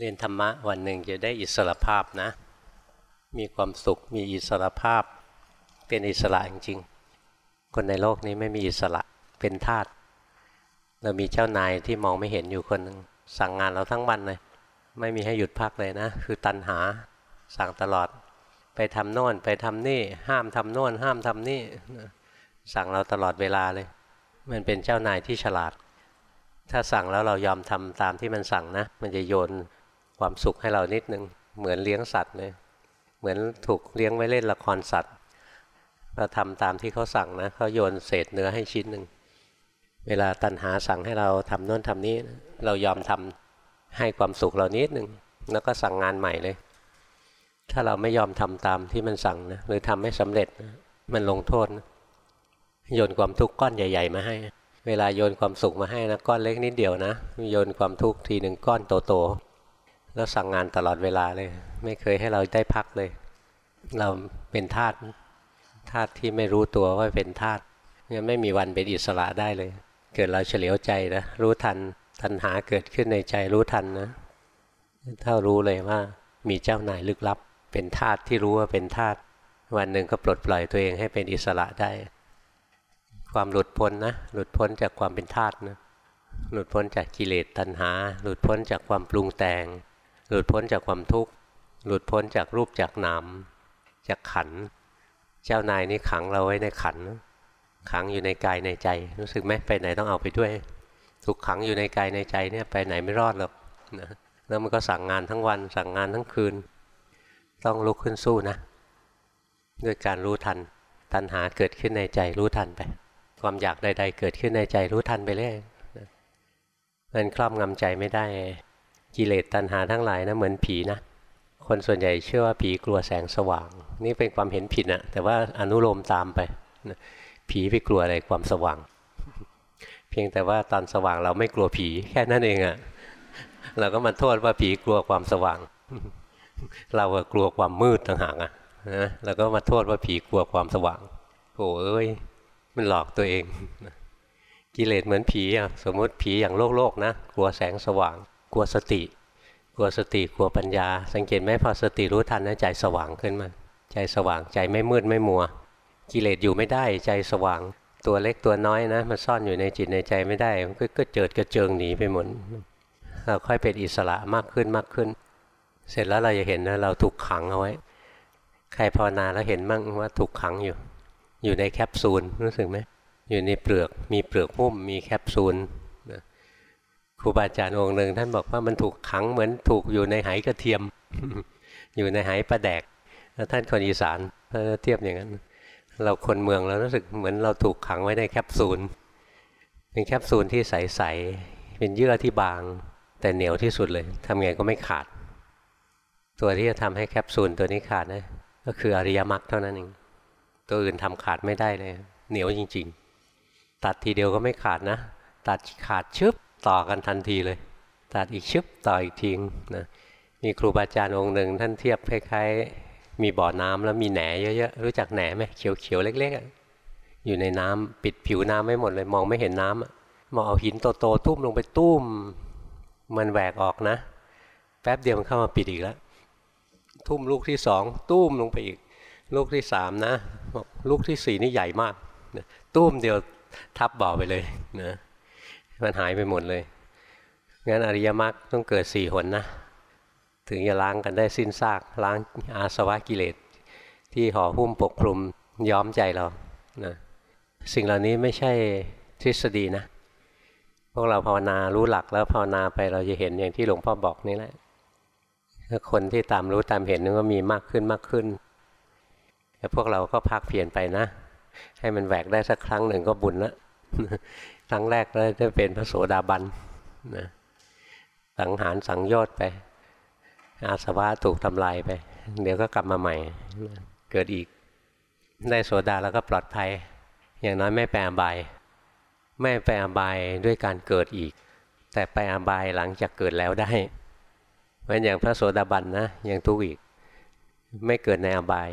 เรียนธรรมะวันหนึ่งจะได้อิสระภาพนะ มีความสุขมีอิสระภาพ เป็นอิสระจริงๆ คนในโลกนี้ไม่มีอิสระเป็นทาสเรามีเจ้านายที่มองไม่เห็นอยู่คนหนึ่งสั่งงานเราทั้งวันเลย ไม่มีให้หยุดพักเลยนะ คือตันหาสั่งตลอด ไปทำโน่นไปทำนี่ ห้ามทำโน่นห้ามทำนี่ สั่งเราตลอดเวลาเลย มันเป็นเจ้านายที่ฉลาด ถ้าสั่งแล้วเรายอมทำตามที่มันสั่งนะ มันจะโยน ความสุขให้เรานิดนึง เหมือนเลี้ยงสัตว์เลยเหมือนถูกเลี้ยงไว้เล่นละครสัตว์เราทำตามที่เขาสั่งนะเขาโยนเศษเนื้อให้ชิ้นหนึ่งเวลาตัณหาสั่งให้เราทำโน่นทำนี้ เรายอมทำให้ความสุขเรานิดหนึ่งแล้วก็สั่งงานใหม่เลย ถ้าเราไม่ยอมทำตามที่มันสั่งนะหรือทำไม่สำเร็จนะมันลงโทษนะโยนความทุกข์ก้อนใหญ่ ๆ มาให้ เวลาโยนความสุขมาให้นะก้อนเล็กนิดเดียวนะ โยนความทุกข์ทีหนึ่งก้อนโตๆ แล้วสั่งงานตลอดเวลาเลย ไม่เคยให้เราได้พักเลย เราเป็นทาสทาสที่ไม่รู้ตัวว่าเป็นทาสงั้นไม่มีวันเป็นอิสระได้เลย เกิดเราเฉลียวใจนะรู้ทันทันหาเกิดขึ้นในใจรู้ทันนะถ้ารู้เลยว่ามีเจ้านายลึกลับ เป็นทาสที่รู้ว่าเป็นทาสวันหนึ่งก็ปลดปล่อยตัวเองให้เป็นอิสระได้ ความหลุดพ้นนะหลุดพ้นจากความเป็นทาสนะหลุดพ้นจากกิเลสตัณหา หลุดพ้นจากความปรุงแต่ง หลุดพ้นจากความทุกข์ หลุดพ้นจากรูปจากนามจากขัน เจ้านายนี่ขังเราไว้ในขัน ขังอยู่ในกายในใจ รู้สึกไหมไปไหนต้องเอาไปด้วย ถูกขังอยู่ในกายในใจเนี่ยไปไหนไม่รอดหรอกนะแล้วมันก็สั่งงานทั้งวัน สั่งงานทั้งคืน ต้องลุกขึ้นสู้นะ ด้วยการรู้ทัน ตัณหาเกิดขึ้นในใจรู้ทันไป ความอยากใด ๆ เกิดขึ้นในใจรู้ทันไปเรื่อยมันครอบงำใจไม่ได้ กิเลสตัณหาทั้งหลายนะเหมือนผีนะคนส่วนใหญ่เชื่อว่าผีกลัวแสงสว่าง นี่เป็นความเห็นผิดนะแต่ว่าอนุโลมตามไปผีไปกลัวอะไรความสว่าง เพียงแต่ว่าตอนสว่างเราไม่กลัวผีแค่นั้นเองอะ่ะเราก็มาโทษว่าผีกลัวความสว่าง เรากลัวความมืดต่างหากอะนะเราก็มาโทษว่าผีกลัวความสว่างโอ้เอ้ยมันหลอกตัวเองกิเลสเหมือนผีอะสมมติผีอย่างโลกโลกนะกลัวแสงสว่าง กลัวสติ กลัวสติกลัวปัญญา สังเกตไหมพอสติรู้ทันนะใจสว่างขึ้นมาใจสว่างใจไม่มืดไม่มัว กิเลสอยู่ไม่ได้ใจสว่างตัวเล็กตัวน้อยนะมันซ่อนอยู่ในจิตในใจไม่ได้มันก็เจิดกระเจิงหนีไปหมดเราค่อยเป็นอิสระมากขึ้นมากขึ้น เสร็จแล้วเราจะเห็นนะเราถูกขังเอาไว้ ใครภาวนาแล้วเห็นมั่งว่าถูกขังอยู่ อยู่ในแคปซูลรู้สึกไหมอยู่ในเปลือกมีเปลือกหุ้มมีแคปซูล ครูบาอาจารย์องค์หนึ่งท่านบอกว่ามันถูกขังเหมือนถูกอยู่ในไหกระเทียม อยู่ในไหปลาแดกแล้วท่านคนอีสานเทียบอย่างนั้น เราคนเมืองเรารู้สึกเหมือนเราถูกขังไว้ในแคปซูลเป็นแคปซูลที่ใสๆเป็นเยื่อที่บาง แต่เหนียวที่สุดเลยทำไงก็ไม่ขาด ตัวที่จะทำให้แคปซูลตัวนี้ขาดนะก็คืออริยมรรคเท่านั้นเองตัวอื่นทำขาดไม่ได้เลย เหนียวจริง ๆ ตัดทีเดียวก็ไม่ขาดนะ ตัดขาดชึบ ต่อกันทันทีเลย ตัดอีกชึบต่ออีกทิ้งนะมีครูบาอาจารย์องค์หนึ่ง ท่านเทียบคล้ายๆมีบ่อน้ำแล้วมีแหนเยอะๆรู้จักแหนไหมเขียวๆเล็กๆอยู่ในน้ำปิดผิวน้ำไม่หมดเลยมองไม่เห็นน้ำมองเอาหินโตๆทุ่มลงไปตุ้มมันแหวกออกนะ แป๊บเดียวมันเข้ามาปิดอีกแล้วทุ่มลูกที่สองตุ้มลงไปอีก ลูกที่สามนะลูกที่สี่นี่ใหญ่มากตุ้มเดียวทับบ่อไปเลยนะ มันหายไปหมดเลย งั้นอริยมรรคต้องเกิดสี่หนนะ ถึงจะล้างกันได้สิ้นซาก ล้างอาสวะกิเลส ที่ห่อหุ้มปกคลุมย้อมใจเรานะสิ่งเหล่านี้ไม่ใช่ทฤษฎีนะ พวกเราภาวนารู้หลักแล้วภาวนาไปเราจะเห็นอย่างที่หลวงพ่อบอกนี่แหละคนที่ตามรู้ตามเห็นนึกว่ามีมากขึ้นมากขึ้น แต่พวกเราก็พักเพียนไปนะ ให้มันแหวกได้สักครั้งหนึ่งก็บุญละ ครั้งแรกเราจะเป็นพระโสดาบันนะสังหารสังโยชน์ไป อาสวะถูกทำลายไป เดี๋ยวก็กลับมาใหม่ เกิดอีก ได้โสดาแล้วก็ปลอดภัย อย่างน้อยไม่ไปอบาย ไม่ไปอบายด้วยการเกิดอีก แต่ไปอบายหลังจากเกิดแล้วได้เพราะอย่างพระโสดาบันนะยังทุกข์อีก ไม่เกิดในอบาย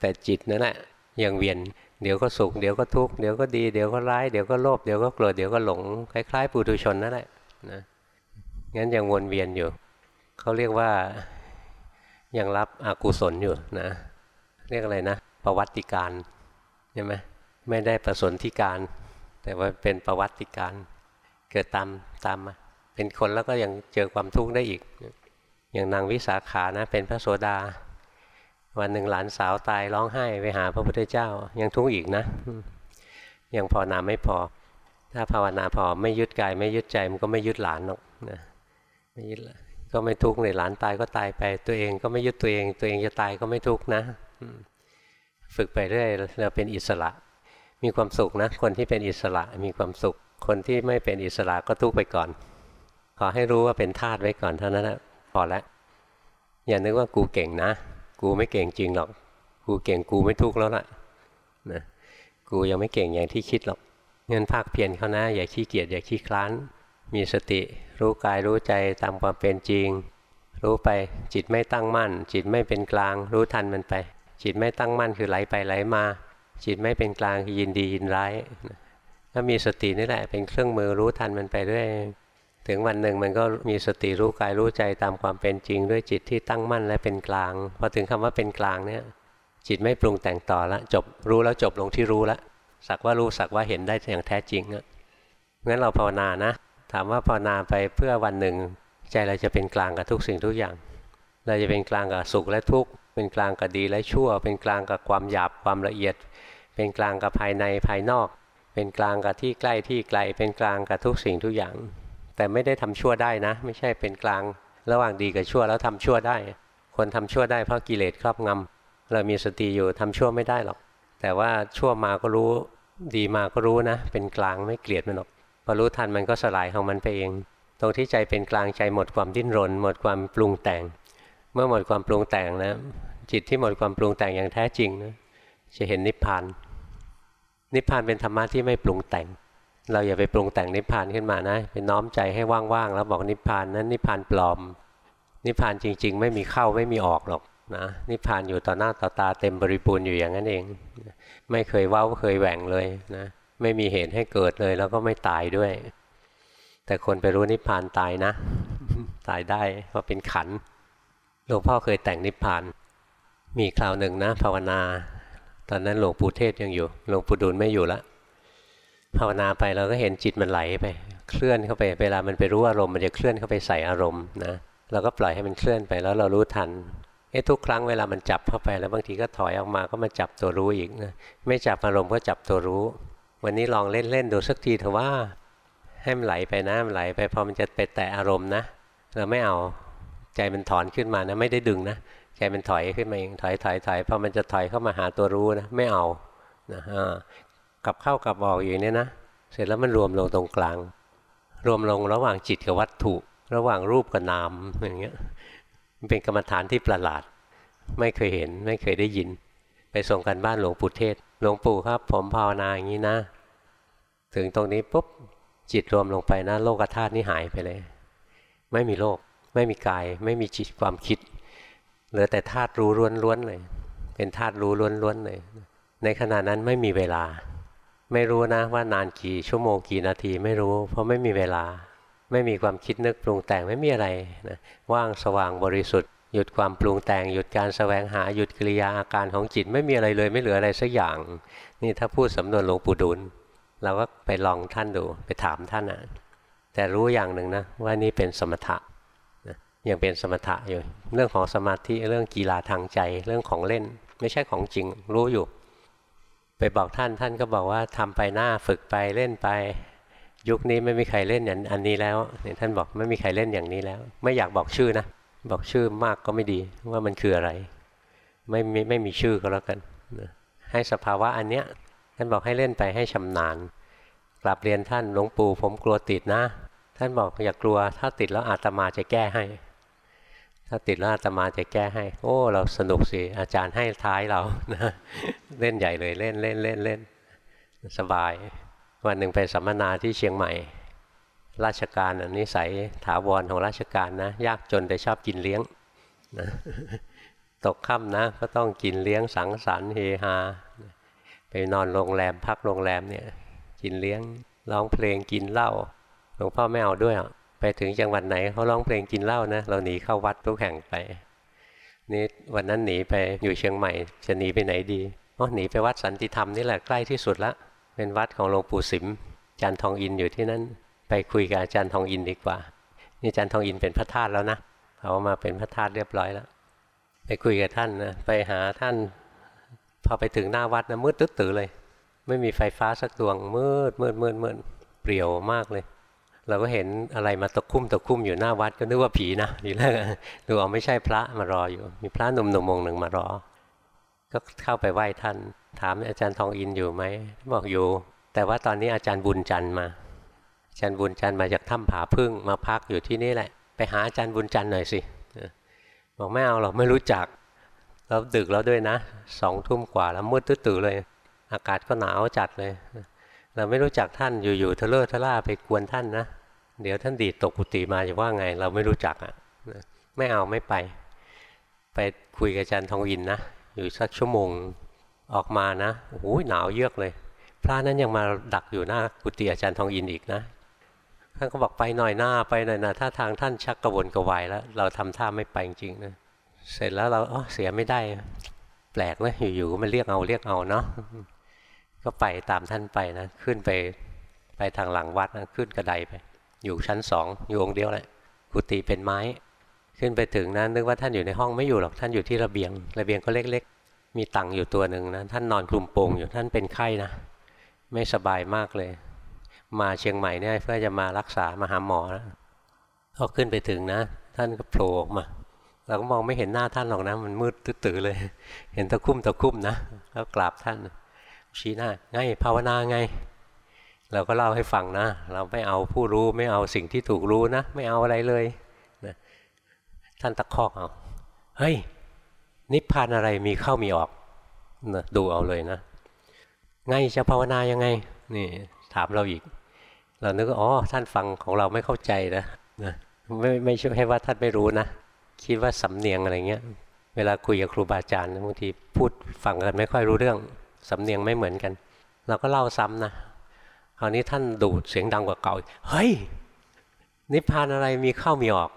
แต่จิตนั่นแหละยังเวียน เดี๋ยวก็สุขเดี๋ยวก็ทุกข์เดี๋ยวก็ดีเดี๋ยวก็ร้ายเดี๋ยวก็โลภเดี๋ยวก็โกรธเดี๋ยวก็หลงคล้ายๆ ปุถุชนนั่นแหละนะงั้นยังวนเวียนอยู่เขาเรียกว่ายังรับอกุศลอยู่นะ เรียกอะไรนะ ประวัติการใช่ไหมไม่ได้ประสนธิการ แต่ว่าเป็นประวัติการ เกิดตามตามมาเป็นคนแล้วก็ยังเจอความทุกข์ได้อีก อย่างนางวิสาขานะเป็นพระโสดา วันหนึ่งหลานสาวตายร้องไห้ไปหาพระพุทธเจ้า ยังทุกข์อีกนะ ยังพอนาไม่พอ ถ้าภาวนาพอไม่ยึดกายไม่ยึดใจมันก็ไม่ยึดหลานหรอกนะไม่ยึดก็ไม่ทุกข์เลยหลานตายก็ตายไป ตัวเองก็ไม่ยึดตัวเอง ตัวเองจะตายก็ไม่ทุกข์นะฝึกไปเรื่อยเราเป็นอิสระ มีความสุขนะ คนที่เป็นอิสระมีความสุข คนที่ไม่เป็นอิสระก็ทุกข์ไปก่อน ขอให้รู้ว่าเป็นธาตุไว้ก่อนเท่านั้นนะพอแล้วอย่านึกว่ากูเก่งนะ กูไม่เก่งจริงหรอก กูเก่งกูไม่ทุกข์แล้วล่ะนะกูยังไม่เก่งอย่างที่คิดหรอกเงินภาคเพียรเขานะอย่าขี้เกียจอย่าขี้คลานมีสติ รู้กายรู้ใจตามความเป็นจริง รู้ไปจิตไม่ตั้งมั่น จิตไม่เป็นกลาง รู้ทันมันไป จิตไม่ตั้งมั่นคือไหลไปไหลมา จิตไม่เป็นกลางคือยินดียินร้ายถ้ามีสตินี่แหละเป็นเครื่องมือรู้ทันมันไปเรื่อย ถึงวันหนึ่งมันก็มีสติรู้กายรู้ใจตามความเป็นจริง ด้วยจิตที่ตั้งมั่นและเป็นกลางพอถึงคำว่าเป็นกลางเนี่ยจิตไม่ปรุงแต่งต่อละจบรู้แล้วจบลงที่รู้ละสักว่ารู้สักว่าเห็นได้อย่างแท้จริงอะงั้นเราภาวนานะ ถามว่าภาวนาไปเพื่อวันหนึ่ง ใจเราจะเป็นกลางกับทุกสิ่งทุกอย่าง เราจะเป็นกลางกับสุขและทุกข์เป็นกลางกับดีและชั่ว เป็นกลางกับความหยาบความละเอียด เป็นกลางกับภายในภายนอก เป็นกลางกับที่ใกล้ที่ไกล เป็นกลางกับทุกสิ่งทุกอย่าง แต่ไม่ได้ทำชั่วได้นะ ไม่ใช่เป็นกลาง ระหว่างดีกับชั่วแล้วทำชั่วได้ คนทำชั่วได้เพราะกิเลสครอบงำเรามีสติอยู่ทำชั่วไม่ได้หรอก แต่ว่าชั่วมาก็รู้ดีมาก็รู้นะ เป็นกลางไม่เกลียดมันหรอกพอรู้ทันมันก็สลายของมันไปเอง ตรงที่ใจเป็นกลางใจหมดความดิ้นรน หมดความปรุงแต่ง เมื่อหมดความปรุงแต่งนะจิตที่หมดความปรุงแต่งอย่างแท้จริงนะจะเห็นนิพพาน นิพพานเป็นธรรมะที่ไม่ปรุงแต่ง เราอย่าไปปรุงแต่งนิพพานขึ้นมานะเป็นน้อมใจให้ว่างๆแล้วบอกนิพพานนั้นนิพพานปลอม นิพพานจริง ๆ ไม่มีเข้าไม่มีออกหรอกนะนิพพานอยู่ต่อหน้าต่อตาเต็มบริบูรณ์อยู่อย่างนั้นเอง ไม่เคยเว้าเคยแหว่งเลยนะไม่มีเหตุให้เกิดเลย แล้วก็ไม่ตายด้วย แต่คนไปรู้นิพพานตายนะ ตายได้เพราะเป็นขันหลวงพ่อเคยแต่งนิพพาน มีคราวหนึ่งนะ ภาวนา ตอนนั้นหลวงปู่เทศยังอยู่หลวงปู่ดูลไม่อยู่ละ ภาวนาไปเราก็เห็นจิตมันไหลไป เคลื่อนเข้าไป เวลามันไปรู้อารมณ์มันจะเคลื่อนเข้าไปใส่อารมณ์นะเราก็ปล่อยให้มันเคลื่อนไปแล้วเรารู้ทันเอ๊ะทุกครั้งเวลามันจับเข้าไปแล้วบางทีก็ถอยออกมาก็มาจับตัวรู้อีกนะไม่จับอารมณ์ก็จับตัวรู้ วันนี้ลองเล่นเล่นดูสักทีเถอะว่าให้มันไหลไปนะมันไหลไปพอมันจะไปแตะอารมณ์นะเราไม่เอาใจมันถอนขึ้นมานะ ไม่ได้ดึงนะใจมันถอยขึ้นมาเองถอยถอยถอยพอมันจะถอยเข้ามาหาตัวรู้นะไม่เอานะ กลับเข้ากลับออกอย่างนี้นะ เสร็จแล้วมันรวมลงตรงกลาง รวมลงระหว่างจิตกับวัตถุ ระหว่างรูปกับนามอย่างเงี้ย มันเป็นกรรมฐานที่ประหลาด ไม่เคยเห็นไม่เคยได้ยิน ไปส่งกันบ้านหลวงปู่เทศ หลวงปู่ครับ ผมภาวนาอย่างนี้นะ ถึงตรงนี้ปุ๊บจิตรวมลงไปนะ โลกธาตุนี่หายไปเลย ไม่มีโลก ไม่มีกาย ไม่มีจิตความคิดเหลือแต่ธาตุรู้ล้วนๆเลย เป็นธาตุรู้ล้วนๆเลย ในขณะนั้นไม่มีเวลา ไม่รู้นะว่านานกี่ชั่วโมงกี่นาทีไม่รู้ เพราะไม่มีเวลา ไม่มีความคิดนึกปรุงแต่งไม่มีอะไรนะว่างสว่างบริสุทธิ์ หยุดความปรุงแต่ง หยุดการสแสวงหาหยุดกิริยาอาการของจิตไม่มีอะไรเลยไม่เหลืออะไรสักอย่าง นี่ถ้าพูดสำนวนหลวงปู่ดูลเราก็ไปลองท่านดูไปถามท่านนะแต่รู้อย่างหนึ่งนะว่านี่เป็นสมถะยังเป็นสมถะอยู่ เรื่องของสมาธิเรื่องกีฬาทางใจเรื่องของเล่น ไม่ใช่ของจริงรู้อยู่ ไปบอกท่านท่านก็บอกว่าทำไปหน้าฝึกไปเล่นไป ยุคนี้ไม่มีใครเล่นอย่างอันนี้แล้วเนี่ยท่านบอกไม่มีใครเล่นอย่างนี้แล้ว ไม่อยากบอกชื่อนะบอกชื่อมากก็ไม่ดีว่ามันคืออะไร ไม่มีไม่มีชื่อก็แล้วกันให้สภาวะอันเนี้ยท่านบอกให้เล่นไปให้ชำนาญกลับเรียนท่านหลวงปู่ผมกลัวติดนะ ท่านบอกอย่ากลัวถ้าติดแล้วอาตมาจะแก้ให้ ถ้าติดแล้วอาตมาจะแก้ให้ โอ้ เราสนุกสิ อาจารย์ให้ท้ายเรานะเล่นใหญ่เลยเล่นเล่นเล่นเล่นสบาย วันหนึ่งไปสัมมนาที่เชียงใหม่ ราชการอันิสัยถาวรของราชการนะ ยากจนแต่ชอบกินเลี้ยงนะตกค่ำนะ ก็ต้องกินเลี้ยงสังสรรค์เฮฮาไปนอนโรงแรมพักโรงแรมเนี่ย กินเลี้ยงร้องเพลงกินเหล้าหลวงพ่อไม่เอาด้วยอะ ไปถึงจังหวัดไหนเขาร้องเพลงกินเหล้านะเราหนีเข้าวัดทุกแห่งไปนี่วันนั้นหนีไปอยู่เชียงใหม่ จะหนีไปไหนดีอ๋อหนีไปวัดสันติธรรมนี่แหละใกล้ที่สุดละเป็นวัดของหลวงปู่สิมอาจารย์ทองอินอยู่ที่นั่นไปคุยกับอาจารย์ทองอินดีกว่า นี่อาจารย์ทองอินเป็นพระธาตุแล้วนะเขามาเป็นพระธาตุเรียบร้อยแล้ว ไปคุยกับท่านนะไปหาท่าน พอไปถึงหน้าวัดนะมืดตึ๊ดตือเลย ไม่มีไฟฟ้าสักดวงมืดมืดมืดมืดเปรี่ยวมากเลย เราก็เห็นอะไรมาตะคุ่มตะคุ่มอยู่หน้าวัดก็นึกว่าผีนะทีแรกดูออกไม่ใช่พระมารออยู่ มีพระหนุ่มหนุ่มองหนึ่งมารอ ก็เข้าไปไหว้ท่าน ถามอาจารย์ทองอินอยู่ไหมบอกอยู่ แต่ว่าตอนนี้อาจารย์บุญจันทร์มา อาจารย์บุญจันทร์มาจากถ้ำผาพึ่งมาพักอยู่ที่นี่แหละ ไปหาอาจารย์บุญจันทร์หน่อยสิบอกไม่เอาหรอกไม่รู้จักแล้วดึกแล้วด้วยนะสองทุ่มกว่าแล้วมืดตื้อเลย อากาศก็หนาวจัดเลย เราไม่รู้จักท่านอยู่ๆทะเลาะทะล่าไปกวนท่านนะ เดี๋ยวท่านดีตกกุฏิมาจะว่าไง เราไม่รู้จักอะไม่เอาไม่ไป ไปคุยกับอาจารย์ทองอินนะ อยู่สักชั่วโมงออกมานะโอ้โหหนาวเยือกเลย พระนั้นยังมาดักอยู่หน้ากุฏิอาจารย์ทองอินอีกนะท่านก็บอกไปหน่อยหน้าไปหน่อยนะถ้าทางท่านชักกระวนกระวายแล้ว เราทำท่าไม่ไปจริงๆนะเสร็จแล้วเราอ๋อเสียไม่ได้ แปลกนะอยู่ๆมันเรียกเอาเรียกเอาเนาะก็ไปตามท่านไปนะ ขึ้นไปไปทางหลังวัดนะขึ้นกระไดไป อยู่ชั้นสองอยู่องค์เดียวแหละกุฏิเป็นไม้ ขึ้นไปถึงนะนึกว่าท่านอยู่ในห้องไม่อยู่หรอกท่านอยู่ที่ระเบียง ระเบียงก็เล็ก ๆ มีตังอยู่ตัวหนึ่งนะท่านนอนคลุมโปงอยู่ท่านเป็นไข้นะไม่สบายมากเลย มาเชียงใหม่เนี่ยเพื่อจะมารักษามาหาหมอนะพอขึ้นไปถึงนะ ท่านก็โผล่ออกมาเราก็มองไม่เห็นหน้าท่านหรอกนะ มันมืดตื้อเลย เห็นตะคุ่มตะคุ่มนะแล้วกราบท่านชี้หน้าไงภาวนาไง เราก็เล่าให้ฟังนะ เราไม่เอาผู้รู้ไม่เอาสิ่งที่ถูกรู้นะ ไม่เอาอะไรเลยนะท่านตะคอกเอา เฮ้ย นิพพานอะไรมีเข้ามีออกนะดูเอาเลยนะ ไงจะภาวนายังไง นี่ถามเราอีก เรานึกว่าอ๋อท่านฟังของเราไม่เข้าใจนะนะไม่ไม่ใช่ว่าท่านไม่รู้นะ คิดว่าสำเนียงอะไรเงี้ย เวลาคุยกับครูบาอาจารย์บางทีพูดฟังกันไม่ค่อยรู้เรื่อง สำเนียงไม่เหมือนกัน เราก็เล่าซ้ำนะ คราวนี้ท่านดูดเสียงดังกว่าเก่าเฮ้ย นิพพานอะไรมีเข้ามีออก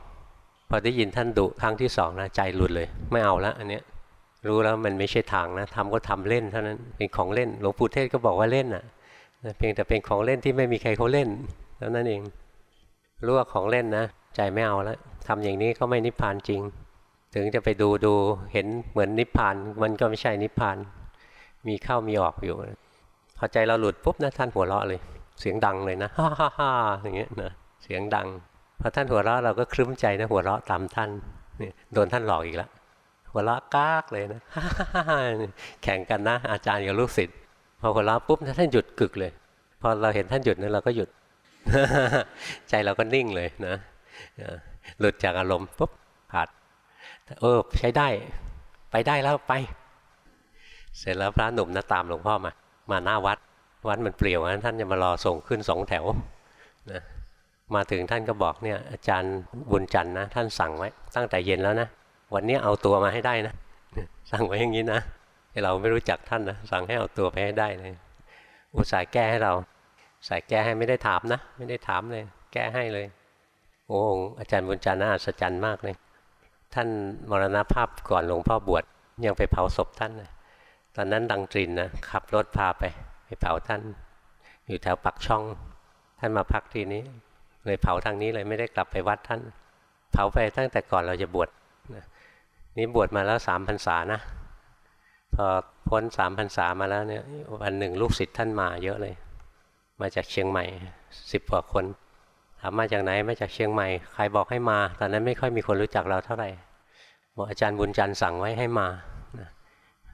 พอได้ยินท่านดุครั้งที่สองนะใจหลุดเลย ไม่เอาละอันเนี้ยรู้แล้วมันไม่ใช่ทางนะทำก็ทำเล่นเท่านั้นเป็นของเล่น หลวงปู่เทศก็บอกว่าเล่นอะเพียงแต่เป็นของเล่นที่ไม่มีใครเขาเล่นเท่านั้นเองรู้ว่าของเล่นนะใจไม่เอาแล้วทำอย่างนี้ก็ไม่นิพพานจริง ถึงจะไปดูดูเห็นเหมือนนิพพาน มันก็ไม่ใช่นิพพาน มีเข้ามีออกอยู่ อใจเราหลุดปุ๊บนะท่านหัวเราะเลย เสียงดังเลยนะฮ่าฮ่าฮ่าอย่างเงี้ยนะเสียงดังพอท่านหัวเราะเราก็คลึ้มใจนะหัวเราะตามท่านนี่โดนท่านหลอกอีกแล้วหัวเราะกากเลยนะแข่งกันนะ อาจารย์กับลูกศิษย์พอหัวเราะปุ๊บท่านหยุดกึกเลย พอเราเห็นท่านหยุดนะเราก็หยุด ใจเราก็นิ่งเลยนะหลุดจากอารมณ์ปุ๊บขาดเออใช้ได้ ไปได้แล้วไป เสร็จแล้วพระหนุ่มนะตามหลวงพ่อมา มาหน้าวัด วัดมันเปลี่ยวนะท่านจะมารอส่งขึ้นสองแถวนะมาถึงท่านก็บอกเนี่ยอาจารย์บุญจันทร์นะท่านสั่งไว้ตั้งแต่เย็นแล้วนะวันนี้เอาตัวมาให้ได้นะสั่งไว้อย่างนี้นะเราไม่รู้จักท่านนะสั่งให้เอาตัวไปให้ได้เลยอุตส่าห์แก้ให้เราใส่แก้ให้ไม่ได้ถามนะ ไม่ได้ถามเลย แก้ให้เลย โอ้อาจารย์บุญจันทร์น่าอัศจรรย์มากเลย ท่านมรณภาพก่อนหลวงพ่อบวชยังไปเผาศพท่านนะ ตอนนั้นดังตรินนะขับรถพาไปไปเผาท่าน อยู่แถวปักช่อง ท่านมาพักที่นี้ เลยเผาทางนี้เลยไม่ได้กลับไปวัดท่าน เผาไปตั้งแต่ก่อนเราจะบวชนี่บวชมาแล้วสามพรรษานะพอพ้นสามพรรษามาแล้วเนี่ยวันหนึ่งลูกศิษย์ท่านมาเยอะเลย มาจากเชียงใหม่สิบกว่าคนถามมาจากไหนมาจากเชียงใหม่ใครบอกให้มา ตอนนั้นไม่ค่อยมีคนรู้จักเราเท่าไหร่บอกอาจารย์บุญจันทร์สั่งไว้ให้มา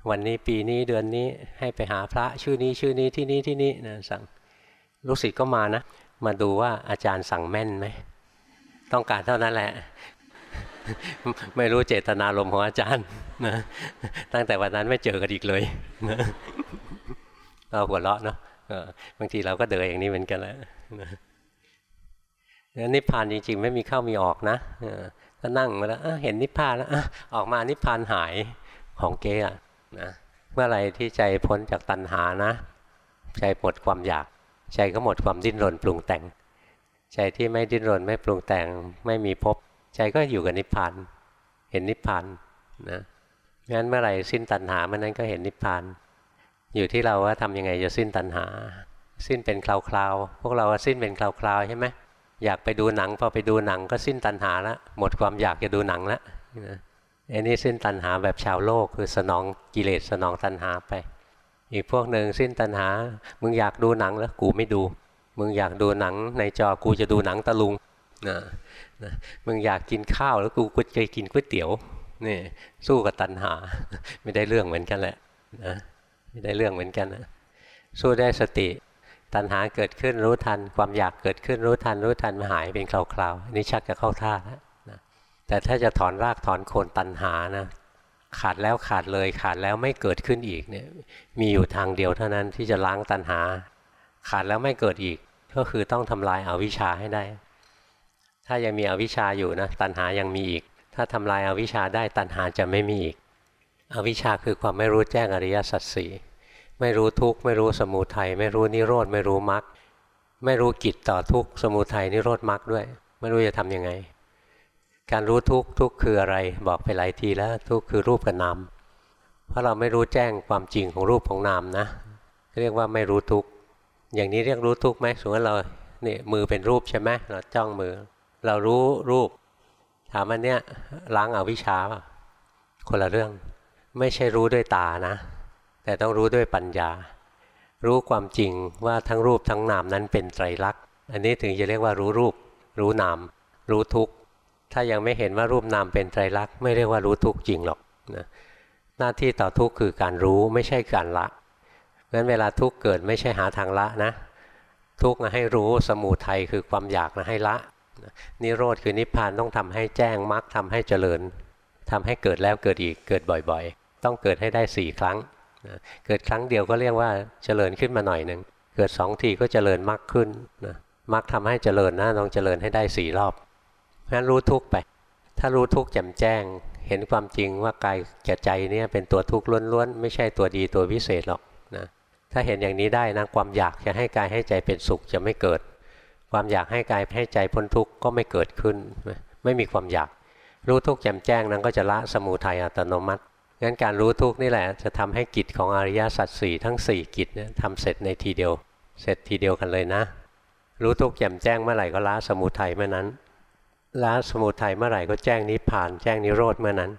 วันนี้ปีนี้เดือนนี้ให้ไปหาพระชื่อนี้ชื่อนี้ที่นี้ที่นี้นะสั่งลูกศิษย์ก็มานะ มาดูว่าอาจารย์สั่งแม่นไหมต้องการเท่านั้นแหละ ไม่รู้เจตนาลมของอาจารย์นะตั้งแต่วันนั้นไม่เจอกันอีกเลยนะเราหัวเราะเนาะบางทีเราก็เดยอย่างนี้เหมือนกันแหละนิพพานจริงๆ ไม่มีเข้ามีออกนะก็นั่งมาแล้วเห็นนิพพานแล้วออกมานิพพานหายของเก๊ะ นะเมื่อไรที่ใจพ้นจากตัณหานะ ใจหมดความอยาก ใจก็หมดความดิ้นรนปรุงแต่ง ใจที่ไม่ดิ้นรนไม่ปรุงแต่งไม่มีภพใจก็อยู่กับนิพพานเห็นนิพพานนะงั้นเมื่อไหร่สิ้นตัณหาเมื่อนั้นก็เห็นนิพพาน อยู่ที่เราว่าทำยังไงจะสิ้นตัณหา สิ้นเป็นคราวๆพวกเราสิ้นเป็นคราวๆใช่ไหมอยากไปดูหนังพอไปดูหนังก็สิ้นตัณหาล้วหมดความอยากจะดูหนังแล้ว อันนี้สิ้นตัณหาแบบชาวโลกคือสนองกิเลสสนองตัณหาไป อีกพวกหนึ่งสิ้นตัณหา มึงอยากดูหนังแล้วกูไม่ดู มึงอยากดูหนังในจอกูจะดูหนังตะลุงนะนะมึงอยากกินข้าวแล้วกูก็จะกินก๋วยเตี๋ยวนี่สู้กับตัณหา ไม่ได้เรื่องเหมือนกันแหละนะไม่ได้เรื่องเหมือนกันนะสู้ได้สติ ตัณหาเกิดขึ้นรู้ทัน ความอยากเกิดขึ้นรู้ทันรู้ทันมาหายเป็นคราวๆนนี้ชักจะเข้าท่าแล้ว แต่ถ้าจะถอนรากถอนโคนตัณหานะขาดแล้วขาดเลยขาดแล้วไม่เกิดขึ้นอีกเนี่ยมีอยู่ทางเดียวเท่านั้นที่จะล้างตัณหา ขาดแล้วไม่เกิดอีก ก็คือต้องทำลายอาวิชชาให้ได้ ถ้ายังมีอวิชชาอยู่นะตัณหายังมีอีก ถ้าทำลายอาวิชชาได้ตัณหาจะไม่มีอีก อวิชชาคือความไม่รู้แจ้งอริยสัจสี่ไม่รู้ทุกข์ไม่รู้สมุทัยไม่รู้นิโรธไม่รู้มรรคไม่รู้กิจต่อทุกข์สมุทัยนิโรธมรรคด้วย ไม่รู้จะทำยังไง การรู้ทุกข์ทุกข์คืออะไร บอกไปหลายทีแล้วทุกข์คือรูปกับนามเพราะเราไม่รู้แจ้งความจริงของรูปของนามนะ เรียกว่าไม่รู้ทุกข์อย่างนี้เรียกรู้ทุกข์ไหมสมมติเราเนี่ยมือเป็นรูปใช่ไหมเราจ้องมือ เรารู้รูป ถามอันเนี้ยล้างอาวิชชาคนละเรื่อง ไม่ใช่รู้ด้วยตานะ แต่ต้องรู้ด้วยปัญญา รู้ความจริงว่าทั้งรูปทั้งนามนั้นเป็นไตรลักษณ์อันนี้ถึงจะเรียกว่ารู้รูป รู้นาม รู้ทุกข์ ถ้ายังไม่เห็นว่ารูปนามเป็นไตรลักษณ์ไม่เรียกว่ารู้ทุกข์จริงหรอกนะหน้าที่ต่อทุกข์คือการรู้ไม่ใช่การละงั้นเวลาทุกข์เกิดไม่ใช่หาทางละนะ ทุกข์ให้รู้สมูทัยคือความอยากนะให้ละ นิโรธคือนิพพานต้องทำให้แจ้งมรรคทำให้เจริญทำให้เกิดแล้วเกิดอีกเกิดบ่อยๆ ต้องเกิดให้ได้สี่ครั้งนะเกิดครั้งเดียวก็เรียกว่าเจริญขึ้นมาหน่อยหนึ่งเกิดสองทีก็เจริญมากขึ้นนะมากทำให้เจริญนะต้องเจริญให้ได้สี่รอบ งั้นรู้ทุกไป ถ้ารู้ทุกแจ่มแจ้ง เห็นความจริงว่ากายแก่ใจเนี่ยเป็นตัวทุกข์ล้วนๆ ไม่ใช่ตัวดีตัววิเศษหรอกนะถ้าเห็นอย่างนี้ได้นะความอยากจะให้กายให้ใจเป็นสุขจะไม่เกิด ความอยากให้กายให้ใจพ้นทุกข์ก็ไม่เกิดขึ้น ไม่มีความอยาก รู้ทุกข์แจ่มแจ้งนั้นก็จะละสมูทัยอัตโนมัติงั้นการรู้ทุกนี่แหละจะทำให้กิจของอริยสัจสี่ทั้ง 4 กิจเนี่ยทำเสร็จในทีเดียว เสร็จทีเดียวกันเลยนะ รู้ทุกแจ่มแจ้งเมื่อไหร่ก็ละสมุทัยเมื่อนั้น ละสมุทัยเมื่อไหร่ก็แจ้งนิพพาน แจ้งนิโรธเมื่อนั้น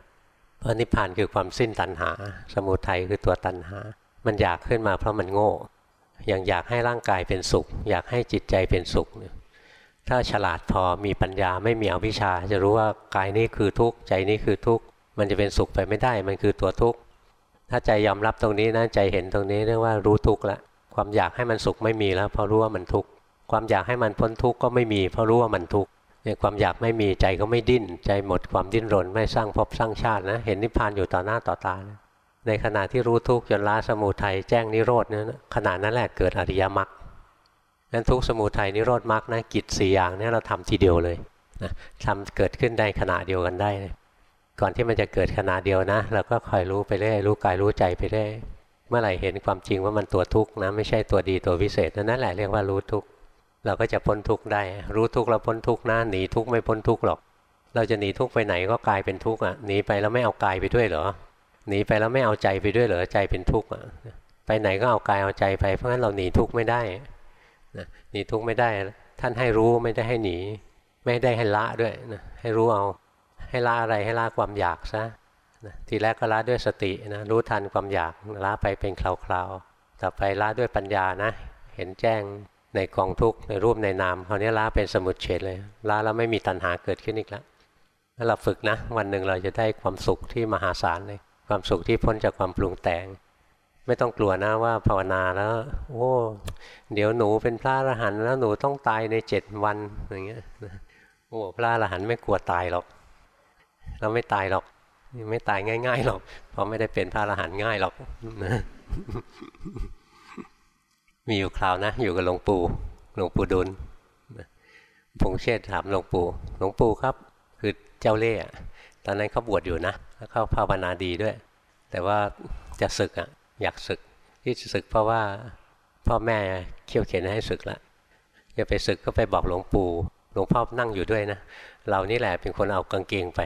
เพราะนิพพานคือความสิ้นตัณหา สมุทัยคือตัวตัณหา มันอยากขึ้นมาเพราะมันโง่ อย่างอยากให้ร่างกายเป็นสุข อยากให้จิตใจเป็นสุข ถ้าฉลาดพอมีปัญญาไม่มีอวิชชา จะรู้ว่ากายนี้คือทุกข์ใจนี้คือทุกข์มันจะเป็นสุขไปไม่ได้มันคือตัวทุกข์ถ้าใจยอมรับตรงนี้นะใจเห็นตรงนี้เรียกว่ารู้ทุกข์ละความอยากให้มันสุขไม่มีแล้วเพราะรู้ว่ามันทุกข์ความอยากให้มันพ้นทุกข์ก็ไม่มีเพราะรู้ว่ามันทุกข์ เนี่ยความอยากไม่มีใจก็ไม่ดิ้น ใจหมดความดิ้นรน ไม่สร้างภพสร้างชาตินะ เห็นนิพพานอยู่ต่อหน้าต่อตานะในขณะที่รู้ทุกข์จนละสมุทัยแจ้งนิโรธเนี่ยขณะนั้นแหละเกิดอริยมรรคนั้นทุกสมุทัยนิโรธมรรคนะกิจสี่อย่างนี้เราทำทีเดียวเลยนะทำเกิดขึ้นได้ขณะเดียวกันได้ ก่อนที่มันจะเกิดขณะเดียวนะเราก็คอยรู้ไปเรื่อยรู้กายรู้ใจไปเรื่อยเมื่อไหร่เห็นความจริงว่ามันตัวทุกข์นะไม่ใช่ตัวดีตัววิเศษนั่นแหละเรียกว่ารู้ทุกข์ เราก็จะพ้นทุกข์ได้ รู้ทุกข์เราพ้นทุกข์นะหนีทุกข์ไม่พ้นทุกข์หรอก เราจะหนีทุกข์ไปไหนก็กลายเป็นทุกข์อะหนีไปแล้วไม่เอากายไปด้วยเหรอหนีไปแล้วไม่เอาใจไปด้วยเหรอใจเป็นทุกข์อะไปไหนก็เอากายเอาใจไปเพราะฉะนั้นเราหนีทุกข์ไม่ได้นะหนีทุกข์ไม่ได้ ท่านให้รู้ไม่ได้ให้หนี ไม่ได้ให้ละด้วยนะให้รู้เอาให้ละอะไรให้ละความอยากซะนะทีแรกก็ละด้วยสตินะรู้ทันความอยากละไปเป็นคราวๆต่อไปละด้วยปัญญานะ เห็นแจ้ง ในกองทุกข์ในรูปในนามคราวนี้ละเป็นสมุดเฉดเลยละแล้วไม่มีตัณหาเกิดขึ้นอีกแล้วถ้าเราฝึกนะ วันหนึ่งเราจะได้ความสุขที่มหาศาลเลย ความสุขที่พ้นจากความปรุงแต่ง ไม่ต้องกลัวนะว่าภาวนาแล้ว โอ้เดี๋ยวหนูเป็นพระอรหันต์แล้วหนูต้องตายในเจ็ดวันอย่างเงี้ยโอ้พระอรหันต์ไม่กลัวตายหรอก เราไม่ตายหรอกไม่ตายง่าย ๆหรอกเพราะไม่ได้เป็นพระอรหันต์ง่ายหรอกนะ มีอยู่คราวนะ อยู่กับหลวงปู่หลวงปู่ดุลพงเชษถามหลวงปู่หลวงปู่ครับ คือเจ้าเล่ห์ตอนนั้นเขาบวชอยู่นะแล้วเขาภาวนาดีด้วย แต่ว่าจะศึกอะอยากศึกที่ศึกเพราะว่าพ่อแม่เขี่ยวเข็นให้ศึกละจะไปศึกก็ไปบอกหลวงปู่หลวงพ่อนั่งอยู่ด้วยนะเรานี่แหละเป็นคนเอากางเกงไป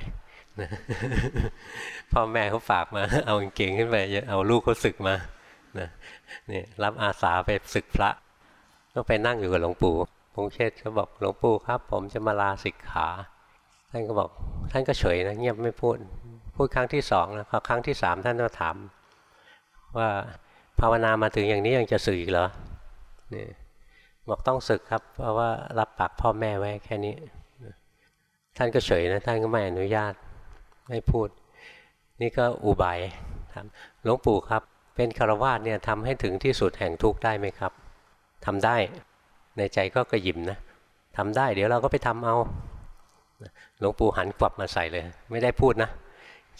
พ่อแม่เขาฝากมา เอากางเกงขึ้นไปเอาลูกเขาศึกมา นี่รับอาสาไปศึกพระ ก็ไปนั่งอยู่กับหลวงปู่พงเชษเขาบอกหลวงปู่ครับ ผมจะมาลาสิกขา ท่านก็บอกท่านก็เฉยนะเงียบไม่พูด พูดครั้งที่สองนะพอครั้งที่สามท่านก็ถาม ว่าภาวนามาถึงอย่างนี้ยังจะสึกอีกเหรอนี่บอกต้องศึกครับ เพราะว่ารับปากพ่อแม่ไว้แค่นี้ ท่านก็เฉยนะท่านก็ไม่อนุญาตไม่พูด นี่ก็อุบายถามหลวงปู่ครับ เป็นคารวาสเนี่ยทำให้ถึงที่สุดแห่งทุกข์ได้ไหมครับทำได้ในใจก็กระยิมนะทำได้เดี๋ยวเราก็ไปทำเอาหลวงปู่หันกลับมาใส่เลย ไม่ได้พูดนะ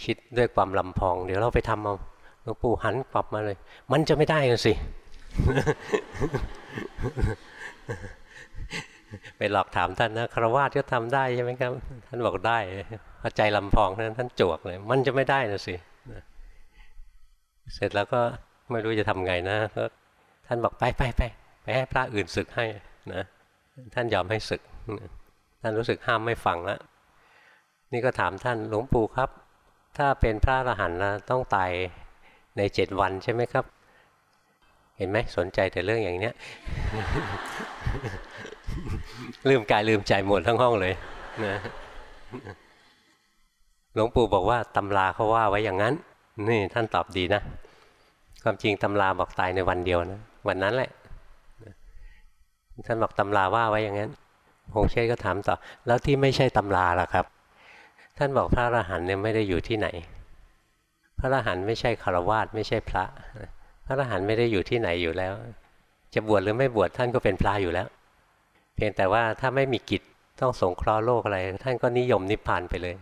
คิดด้วยความลำพอง เดี๋ยวเราไปทำเอาหลวงปู่หันกลับมาเลย มันจะไม่ได้กันสิไปหลอกถามท่านนะคารวะก็ทำได้ใช่ไหมครับ ท่านบอกได้พอใจลำพองนั้นท่านจวกเลย มันจะไม่ได้นะสิ เสร็จแล้วก็ไม่รู้จะทำไงนะก็ท่านบอกไปไปไปไปให้พระอื่นศึกให้นะ ท่านยอมให้ศึก ท่านรู้สึกห้ามไม่ฟังแล้วนี่ก็ถามท่านหลวงปู่ครับ ถ้าเป็นพระอรหันต์นะต้องตายในเจ็ดวันใช่ไหมครับ เห็นไหมสนใจแต่เรื่องอย่างเนี้ย ลืมกายลืมใจหมดทั้งห้องเลยนะหลวงปู่บอกว่าตำราเขาว่าไว้อย่างนั้น นี่ท่านตอบดีนะ ความจริงตำราบอกตายในวันเดียวนะ วันนั้นแหละ ท่านบอกตำราว่าไว้อย่างนั้นพงเชษก็ถามต่อ แล้วที่ไม่ใช่ตำราล่ะครับ ท่านบอกพระอรหันต์เนี่ยไม่ได้อยู่ที่ไหน พระอรหันต์ไม่ใช่คารวาสไม่ใช่พระ พระอรหันต์ไม่ได้อยู่ที่ไหนอยู่แล้ว จะบวชหรือไม่บวชท่านก็เป็นพระอยู่แล้ว เพียงแต่ว่าถ้าไม่มีกิจต้องสงเคราะห์โลกอะไร ท่านก็นิยมนิพพานไปเลย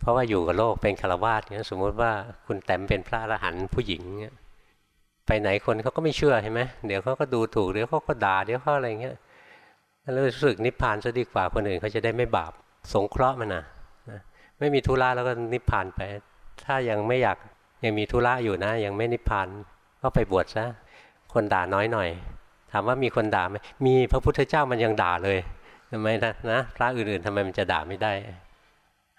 เพราะว่าอยู่กับโลกเป็นคารวาสเนี่ยสมมติว่าคุณแต้มเป็นพระอรหันต์ผู้หญิงเนี่ยไปไหนคนเขาก็ไม่เชื่อใช่ไหมเดี๋ยวเขาก็ดูถูกเดี๋ยวเขาก็ด่าเดี๋ยวเขาอะไรเงี้ยแล้วรู้สึกนิพพานซะดีกว่าคนอื่นเขาจะได้ไม่บาปสงเคราะห์มันนะไม่มีธุระแล้วก็นิพพานไป ถ้ายังไม่อยากยังมีธุระอยู่นะ ยังไม่นิพพานก็ไปบวชซะคนด่าน้อยหน่อย ถามว่ามีคนด่าไหมมีพระพุทธเจ้ามันยังด่าเลยทำไมนะนะพระอื่นๆทำไมมันจะด่าไม่ได้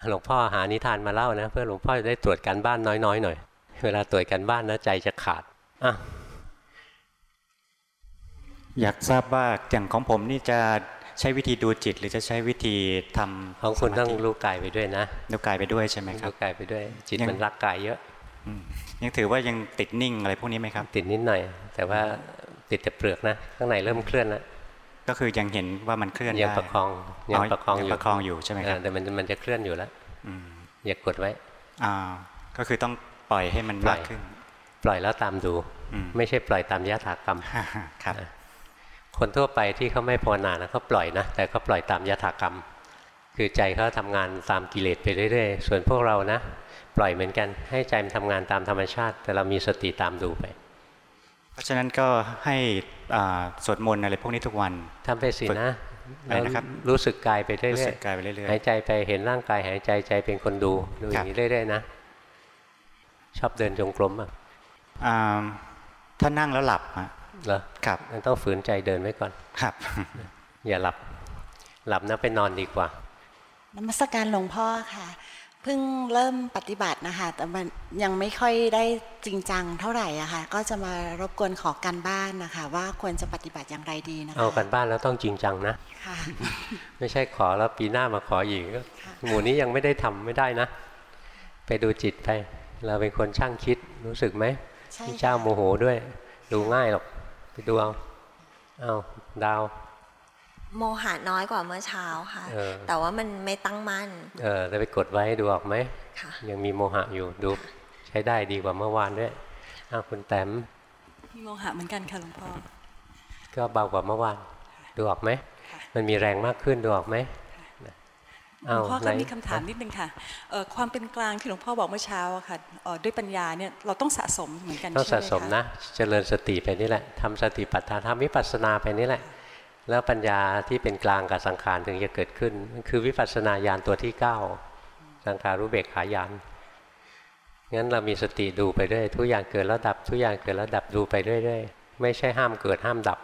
หลวงพ่อหานิทานมาเล่านะ เพื่อหลวงพ่อจะได้ตรวจการบ้านน้อยๆหน่อย เวลาตรวจการบ้านนะใจจะขาดอะอยากทราบว่าอย่างของผมนี่จะใช้วิธีดูจิต หรือจะใช้วิธีทำของคุณต้องรู้กายไปด้วยนะรู้กายไปด้วยใช่ไหมครับรู้กายไปด้วย จิตมันรักกายเยอะยังถือว่ายังติดนิ่งอะไรพวกนี้ไหมครับ ติดนิดหน่อย แต่ว่าติดแต่เปลือกนะ ข้างในเริ่มเคลื่อนแล้ว ก็คือยังเห็นว่ามันเคลื่อนยังประคองยังประคองอยู่ประคองอยู่ใช่ไหมครับแต่มันมันจะเคลื่อนอยู่แล้วอย่ากดไว้อ่าก็คือต้องปล่อยให้มันมากขึ้น ปล่อยแล้วตามดู ไม่ใช่ปล่อยตามยถากรรมครับคนทั่วไปที่เขาไม่ภาวนานะเขาปล่อยนะ แต่เขาปล่อยตามยถากรรม คือใจเขาทำงานตามกิเลสไปเรื่อยๆ ส่วนพวกเรานะ ปล่อยเหมือนกันให้ใจมันทำงานตามธรรมชาติ แต่เรามีสติตามดูไป ราะฉะนั้นก็ให้สวดมนต์อะไรพวกนี้ทุกวันทำไปสินะนะครับรู้สึกกายไปเรื่อยๆรู้สึกกายไปเรื่อยๆหายใจไปเห็นร่างกายหายใจใจเป็นคนดูดูอย่างนี้เรื่อยๆนะชอบเดินจงกรมอะถ้านั่งแล้วหลับอะเหรอครับต้องฝืนใจเดินไว้ก่อนครับ อย่าหลับหลับนะไปนอนดีกว่า นมัสการหลวงพ่อค่ะ เพิ่งเริ่มปฏิบัตินะคะ แต่มันยังไม่ค่อยได้จริงจังเท่าไหร่อะค่ะ ก็จะมารบกวนขอกันบ้านนะคะ ว่าควรจะปฏิบัติอย่างไรดีนะคะเอากันบ้านแล้วต้องจริงจังนะค่ะไม่ใช่ขอแล้วปีหน้ามาขออีกหมู่นี้ยังไม่ได้ทำไม่ได้นะ ไปดูจิตไป เราเป็นคนช่างคิดรู้สึกไหมเจ้าโมโหด้วย ดูง่ายหรอก ไปดูเอาเอาดาว โมหะน้อยกว่าเมื่อเช้าค่ะ แต่ว่ามันไม่ตั้งมั่น เออจะไปกดไว้ดูออกไหมยังมีโมหะอยู่ดูใช้ได้ดีกว่าเมื่อวานด้วยอ้าวคุณแต้มมีโมหะเหมือนกันค่ะหลวงพ่อก็เบากว่าเมื่อวานดูออกไหมมันมีแรงมากขึ้นดูออกไหมหลวงพ่อก็มีคำถามนิดนึงค่ะความเป็นกลางที่หลวงพ่อบอกเมื่อเช้าค่ะด้วยปัญญาเนี่ยเราต้องสะสมเหมือนกันต้องสะสมนะเจริญสติไปนี่แหละทำสติปัฏฐานทำวิปัสสนาไปนี่แหละ แล้วปัญญาที่เป็นกลางกับสังขารถึงจะเกิดขึ้น คือวิปัสสนาญาณตัวที่ 9 สังขารู้เบกขายานงั้นเรามีสติดูไปเรื่อยทุกอย่างเกิดแล้วดับ ทุกอย่างเกิดแล้วดับดูไปเรื่อยๆไม่ใช่ห้ามเกิดห้ามดับ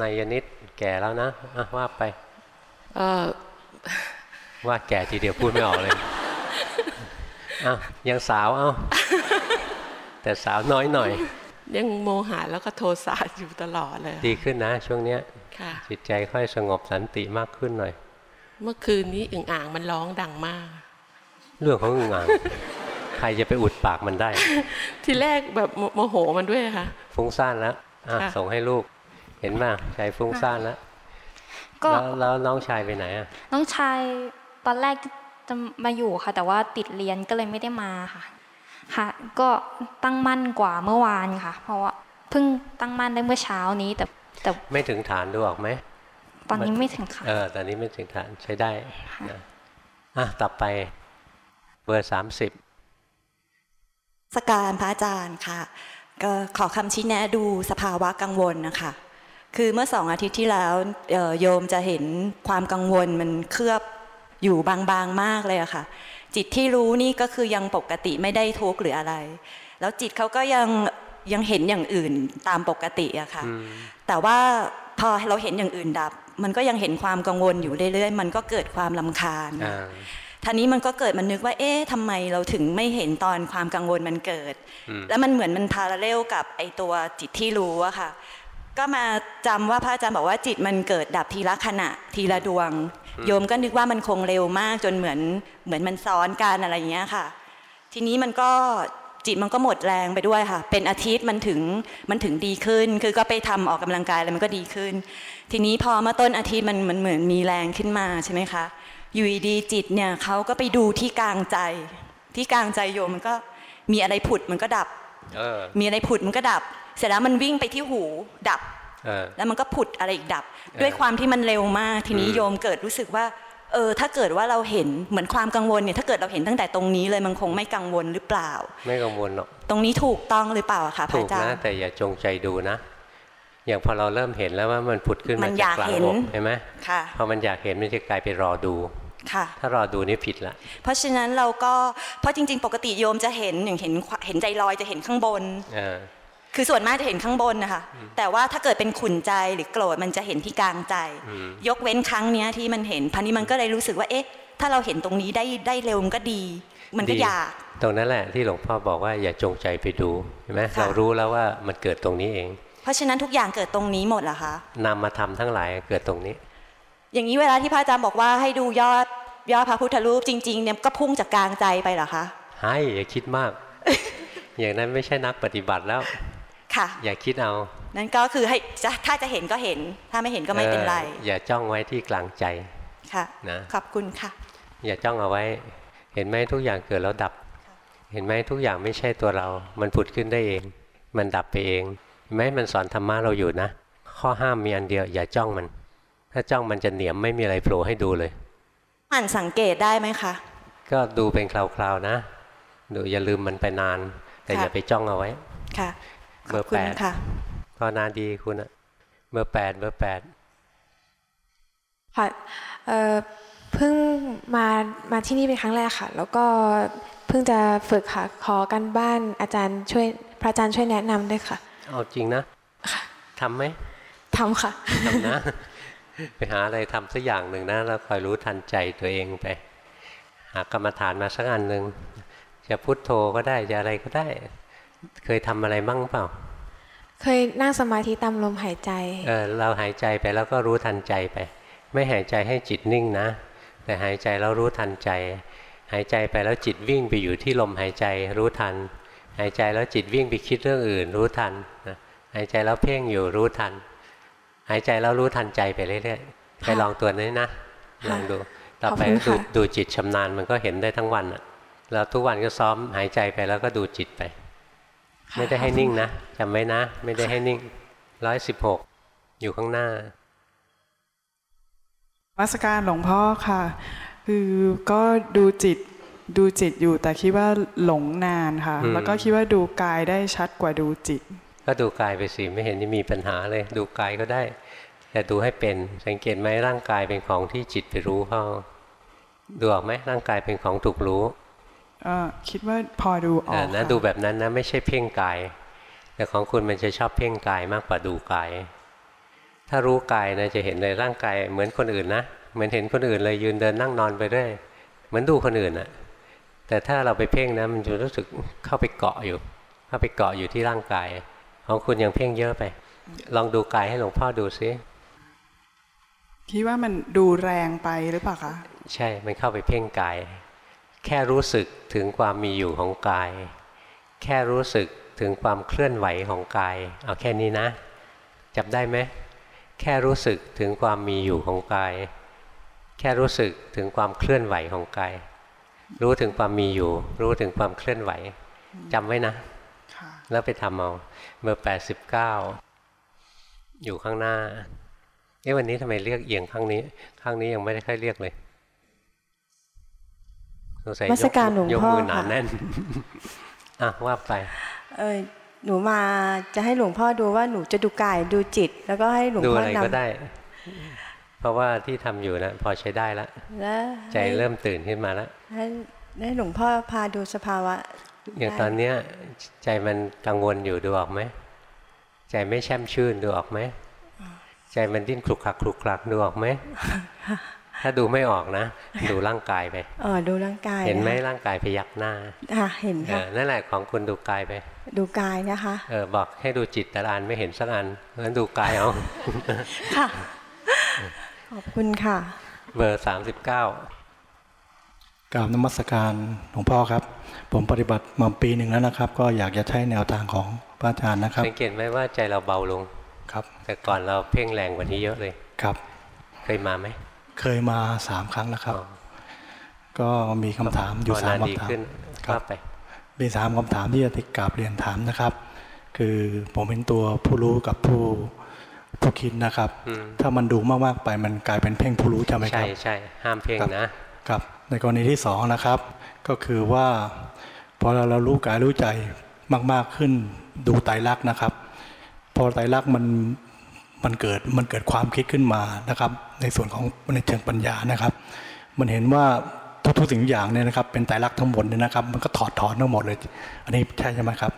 นายนิดแก่แล้วนะะว่าไปเออว่าแก่ทีเดียวพูดไม่ออกเลยอ้าวยังสาวเอ้าแต่สาวน้อยหน่อย ยังโมหะแล้วก็โทสะอยู่ตลอดเลย ดีขึ้นนะ ช่วงเนี้ยค่ะจิตใจค่อยสงบสันติมากขึ้นหน่อย เมื่อคืนนี้อึ่งอ่างมันร้องดังมาก เรื่องของอึ่งอ่างใครจะไปอุดปากมันได้ ทีแรกแบบโมโมโหมันด้วยค่ะ ฟุ้งซ่านแล้วอะค่ะส่งให้ลูก เห็นไหมใจฟุ้งซ่านแล้วก็แล้วแล้วน้องชายไปไหนอะน้องชายตอนแรกจะมาอยู่ค่ะ แต่ว่าติดเรียนก็เลยไม่ได้มาค่ะ ค่ะ ก็ตั้งมั่นกว่าเมื่อวานค่ะ เพราะว่าเพิ่งตั้งมั่นได้เมื่อเช้านี้แต่แต่ไม่ถึงฐานดูออกไหมตอนนี้ไม่ถึงค่ะเออตอนนี้ไม่ถึงฐานใช้ได้นะอะต่อไปเบอร์สามสิบสการพระอาจารย์ค่ะ ก็ขอคำชี้แนะดูสภาวะกังวลนะคะคือเมื่อสองอาทิตย์ที่แล้วเอ่อโยมจะเห็นความกังวลมันเคลือบอยู่บางๆมากเลยอะค่ะ จิตที่รู้นี่ก็คือยังปกติไม่ได้ทุกข์หรืออะไร แล้วจิตเขาก็ยังยังเห็นอย่างอื่นตามปกติอะค่ะ แต่ว่าพอเราเห็นอย่างอื่นดับ มันก็ยังเห็นความกังวลอยู่เรื่อยๆ มันก็เกิดความลำคาญอ่าทีนี้มันก็เกิดมันนึกว่า เอ๊ะทำไมเราถึงไม่เห็นตอนความกังวลมันเกิดอืมแล้วมันเหมือนมันพาราเรลกับไอตัวจิตที่รู้อะค่ะ ก็มาจำว่าพระอาจารย์บอกว่าจิตมันเกิดดับทีละขณะทีละดวง โยมก็นึกว่ามันคงเร็วมากจนเหมือนเหมือนมันซ้อนกันอะไรอย่างเงี้ยค่ะ ทีนี้มันก็จิตมันก็หมดแรงไปด้วยค่ะ เป็นอาทิตย์มันถึงมันถึงดีขึ้น คือก็ไปทำออกกำลังกายแล้วมันก็ดีขึ้น ทีนี้พอมาต้นอาทิตย์มันมันเหมือนมีแรงขึ้นมาใช่ไหมคะอยู่ดีๆจิตเนี่ยเขาก็ไปดูที่กลางใจ ที่กลางใจโยมมันก็มีอะไรผุดมันก็ดับเออมีอะไรผุดมันก็ดับ เสร็จแล้วมันวิ่งไปที่หูดับเออ แล้วมันก็ผุดอะไรอีกดับออด้วยความที่มันเร็วมากทีนี้อืมโยมเกิดรู้สึกว่าเออถ้าเกิดว่าเราเห็นเหมือนความกังวลเนี่ยถ้าเกิดเราเห็นตั้งแต่ตรงนี้เลยมันคงไม่กังวลหรือเปล่า ไม่กังวลหรอกตรงนี้ถูกต้องหรือเปล่าอะคะพระถูกอาจารนะย์แต่อย่าจงใจดูนะ อย่างพอเราเริ่มเห็นแล้วว่ามันผุดขึ้นมัมานอจากยากกลางเห็นอกเห็นไหมค่ะพอมันอยากเห็นมันจะกลายเป็นรอดูค่ะถ้ารอดูนี่ผิดละเพราะฉะนั้นเราก็เพราะจริง ๆ ปกติโยมจะเห็นอย่างเห็นเห็นใจลอยจะเห็นข้างบนเออ คือส่วนมากจะเห็นข้างบนนะคะ แต่ว่าถ้าเกิดเป็นขุนใจหรือโกรธมันจะเห็นที่กลางใจอืมยกเว้นครั้งเนี้ยที่มันเห็นพันนี้มันก็เลยรู้สึกว่า เอ๊ะ ถ้าเราเห็นตรงนี้ได้ได้เร็วมันก็ดี มันก็ดีอยาก ตรงนั้นแหละที่หลวงพ่อบอกว่าอย่าจงใจไปดูเห็นไหมค่ะเรารู้แล้วว่ามันเกิดตรงนี้เอง เพราะฉะนั้นทุกอย่างเกิดตรงนี้หมดเหรอคะนามมาทำทั้งหลายเกิดตรงนี้ อย่างนี้เวลาที่พระอาจารย์บอกว่าให้ดูยอดยอดพระพุทธรูปจริงๆเนี่ยก็พุ่งจากกลางใจไปเหรอคะให้อย่าคิดมาก อย่างนั้นไม่ใช่นักปฏิบัติแล้ว ค่ะ อย่าคิดเอา นั่นก็คือให้จะถ้าจะเห็นก็เห็น ถ้าไม่เห็นก็ไม่เป็นไรอออย่าจ้องไว้ที่กลางใจค่ะนะขอบคุณค่ะ อย่าจ้องเอาไว้ เห็นไหมทุกอย่างเกิดแล้วดับ เห็นไหมทุกอย่างไม่ใช่ตัวเรา มันผุดขึ้นได้เอง มันดับไปเองเห็นไหมมันสอนธรรมะเราอยู่นะ ข้อห้ามมีอันเดียว อย่าจ้องมัน ถ้าจ้องมันจะเหนียมไม่มีอะไรโผล่ให้ดูเลยอ่านสังเกตได้ไหมคะ ก็ดูเป็นคราวๆนะ ดูอย่าลืมมันไปนาน แต่ค่ะอย่าไปจ้องเอาไว้ ค่ะข เบออบร์คุณแปดค่ะภาวนาดีคุณอะเบอร์แปดเบอร์แปดค่ะเอ่อเพิ่งมามาที่นี่เป็นครั้งแรกค่ะ แล้วก็เพิ่งจะฝึกค่ะขอกันบ้านอาจารย์ช่วยพระอาจารย์ช่วยแนะนำด้วยค่ะเอาจริงนะทำไหมทำค่ะทำนะ ไปหาอะไรทำสักอย่างหนึ่งนะแล้วคอยรู้ทันใจตัวเองไป หากรรมฐานมาสักอันหนึ่งจะพุทโธก็ได้จะอะไรก็ได้ เคยทำอะไรบ้างเปล่า เคยนั่งสมาธิตามลมหายใจ เออเราหายใจไปแล้วก็รู้ทันใจไป ไม่หายใจให้จิตนิ่งนะ แต่หายใจแล้วรู้ทันใจ หายใจไปแล้วจิตวิ่งไปอยู่ที่ลมหายใจรู้ทัน หายใจแล้วจิตวิ่งไปคิดเรื่องอื่น รู้ทันนะหายใจแล้วเพ่งอยู่รู้ทัน หายใจแล้วรู้ทันใจไปเรื่อยๆไปค่ะลองตัวนี้นะลองดูต่อไปขอบคุณก็ดูค่ะดูจิตชำนาญมันก็เห็นได้ทั้งวันอะแล้วทุกวันก็ซ้อมหายใจไปแล้วก็ดูจิตไปค่ะ ไม่ได้ให้นิ่งนะจำไว้นะ ไม่ได้ให้นิ่งร้อยสิบหกอยู่ข้างหน้ามาสการหลวงพ่อค่ะ คือก็ดูจิตดูจิตอยู่แต่คิดว่าหลงนานค่ะอืมแล้วก็คิดว่าดูกายได้ชัดกว่าดูจิต ก็ดูกายไปสิไม่เห็นจะมีปัญหาเลย ดูกายก็ได้ แต่ดูให้เป็นสังเกตไหมร่างกายเป็นของที่จิตไปรู้เข้าดูออกไหมร่างกายเป็นของถูกรู้เออ คิดว่าพอดูอเอออกนะค่ะดูแบบนั้นนะไม่ใช่เพ่งกาย แต่ของคุณมันจะชอบเพ่งกายมากกว่าดูกาย ถ้ารู้กายนะจะเห็นเลยร่างกายเหมือนคนอื่นนะเหมือนเห็นคนอื่นเลยยืนเดินนั่งนอนไปเรื่อยเหมือนดูคนอื่นอะแต่ถ้าเราไปเพ่งนะมันจะรู้สึกเข้าไปเกาะอยู่ เข้าไปเกาะอยู่ที่ร่างกาย ของคุณยังเพ่งเยอะไป ลองดูกายให้หลวงพ่อดูซิคิดว่ามันดูแรงไปหรือเปล่าคะใช่มันเข้าไปเพ่งกาย แค่รู้สึกถึงความมีอยู่ของกาย แค่รู้สึกถึงความเคลื่อนไหวของกาย เอาแค่นี้นะจับได้ไหมแค่รู้สึกถึงความมีอยู่ของกาย แค่รู้สึกถึงความเคลื่อนไหวของกาย รู้ถึงความมีอยู่ รู้ถึงความเคลื่อนไหวจำไว้นะ แล้วไปทำเอาเมื่อแปดสิบเก้าอยู่ข้างหน้าเอ๊ะวันนี้ทำไมเรียกเอียงข้างนี้ ข้างนี้ยังไม่ได้ค่อยเรียกเลย สงสัยยกยกมือหนาแน่นอะว่าไป เออหนูมาจะให้หลวงพ่อดูว่าหนูจะดูกายดูจิต แล้วก็ให้หลวงพ่อนำดูอะไรก็ได้ เพราะว่าที่ทำอยู่นะพอใช้ได้แล้วใจเริ่มตื่นขึ้นมาแล้วให้หลวงพ่อพาดูสภาวะอย่างตอนเนี้ยใจมันกังวลอยู่ดูออกไหมใจไม่แช่มชื่นดูออกไหมใจมันดิ้นคลุกคลักคลุกคลักดูออกไหม ถ้าดูไม่ออกนะ ดูร่างกายไปเออดูร่างกาย เห็นไหมร่างกายพยักหน้าค่ะเห็นค่ะนั่นแหละของคุณดูกายไป ดูกายนะคะเออบอกให้ดูจิตแต่ละอันไม่เห็นสักอันงั้นดูกายเอาค่ะขอบคุณค่ะ เบอร์สามสิบเก้ากราบนมัสการหลวงพ่อครับ ผมปฏิบัติมาปีหนึ่งแล้วนะครับ ก็อยากจะใช้แนวทางของพระอาจารย์นะครับสังเกตไหมว่าใจเราเบาลงครับ แต่ก่อนเราเพ่งแรงกว่านี้เยอะเลยครับ เคยมาไหม เคยมาสามครั้งแล้วครับ ก็มีคำถามอยู่สามคำถามครับไปมีสามคำถามที่จะติดกราบเรียนถามนะครับ คือผมเป็นตัวผู้รู้กับผู้ผู้คิดนะครับ ถ้ามันดูมากๆไปมันกลายเป็นเพ่งผู้รู้ใช่ไหมครับใช่ใช่ห้ามเพ่งนะครับ ในกรณีที่สองนะครับ ก็คือว่าพอเราเรารู้กายรู้ใจมาก ๆขึ้นดูไตรลักษณ์นะครับ พอไตรลักษณ์มัน มันเกิดมันเกิดความคิดขึ้นมานะครับ ในส่วนของในเชิงปัญญานะครับ มันเห็นว่าทุกๆสิ่งอย่างเนี่ยนะครับ เป็นไตรลักษณ์ทั้งหมดเนี่ยนะครับ มันก็ถอดถอนทั้งหมดเลย อันนี้ใช่ใช่ไหมครับ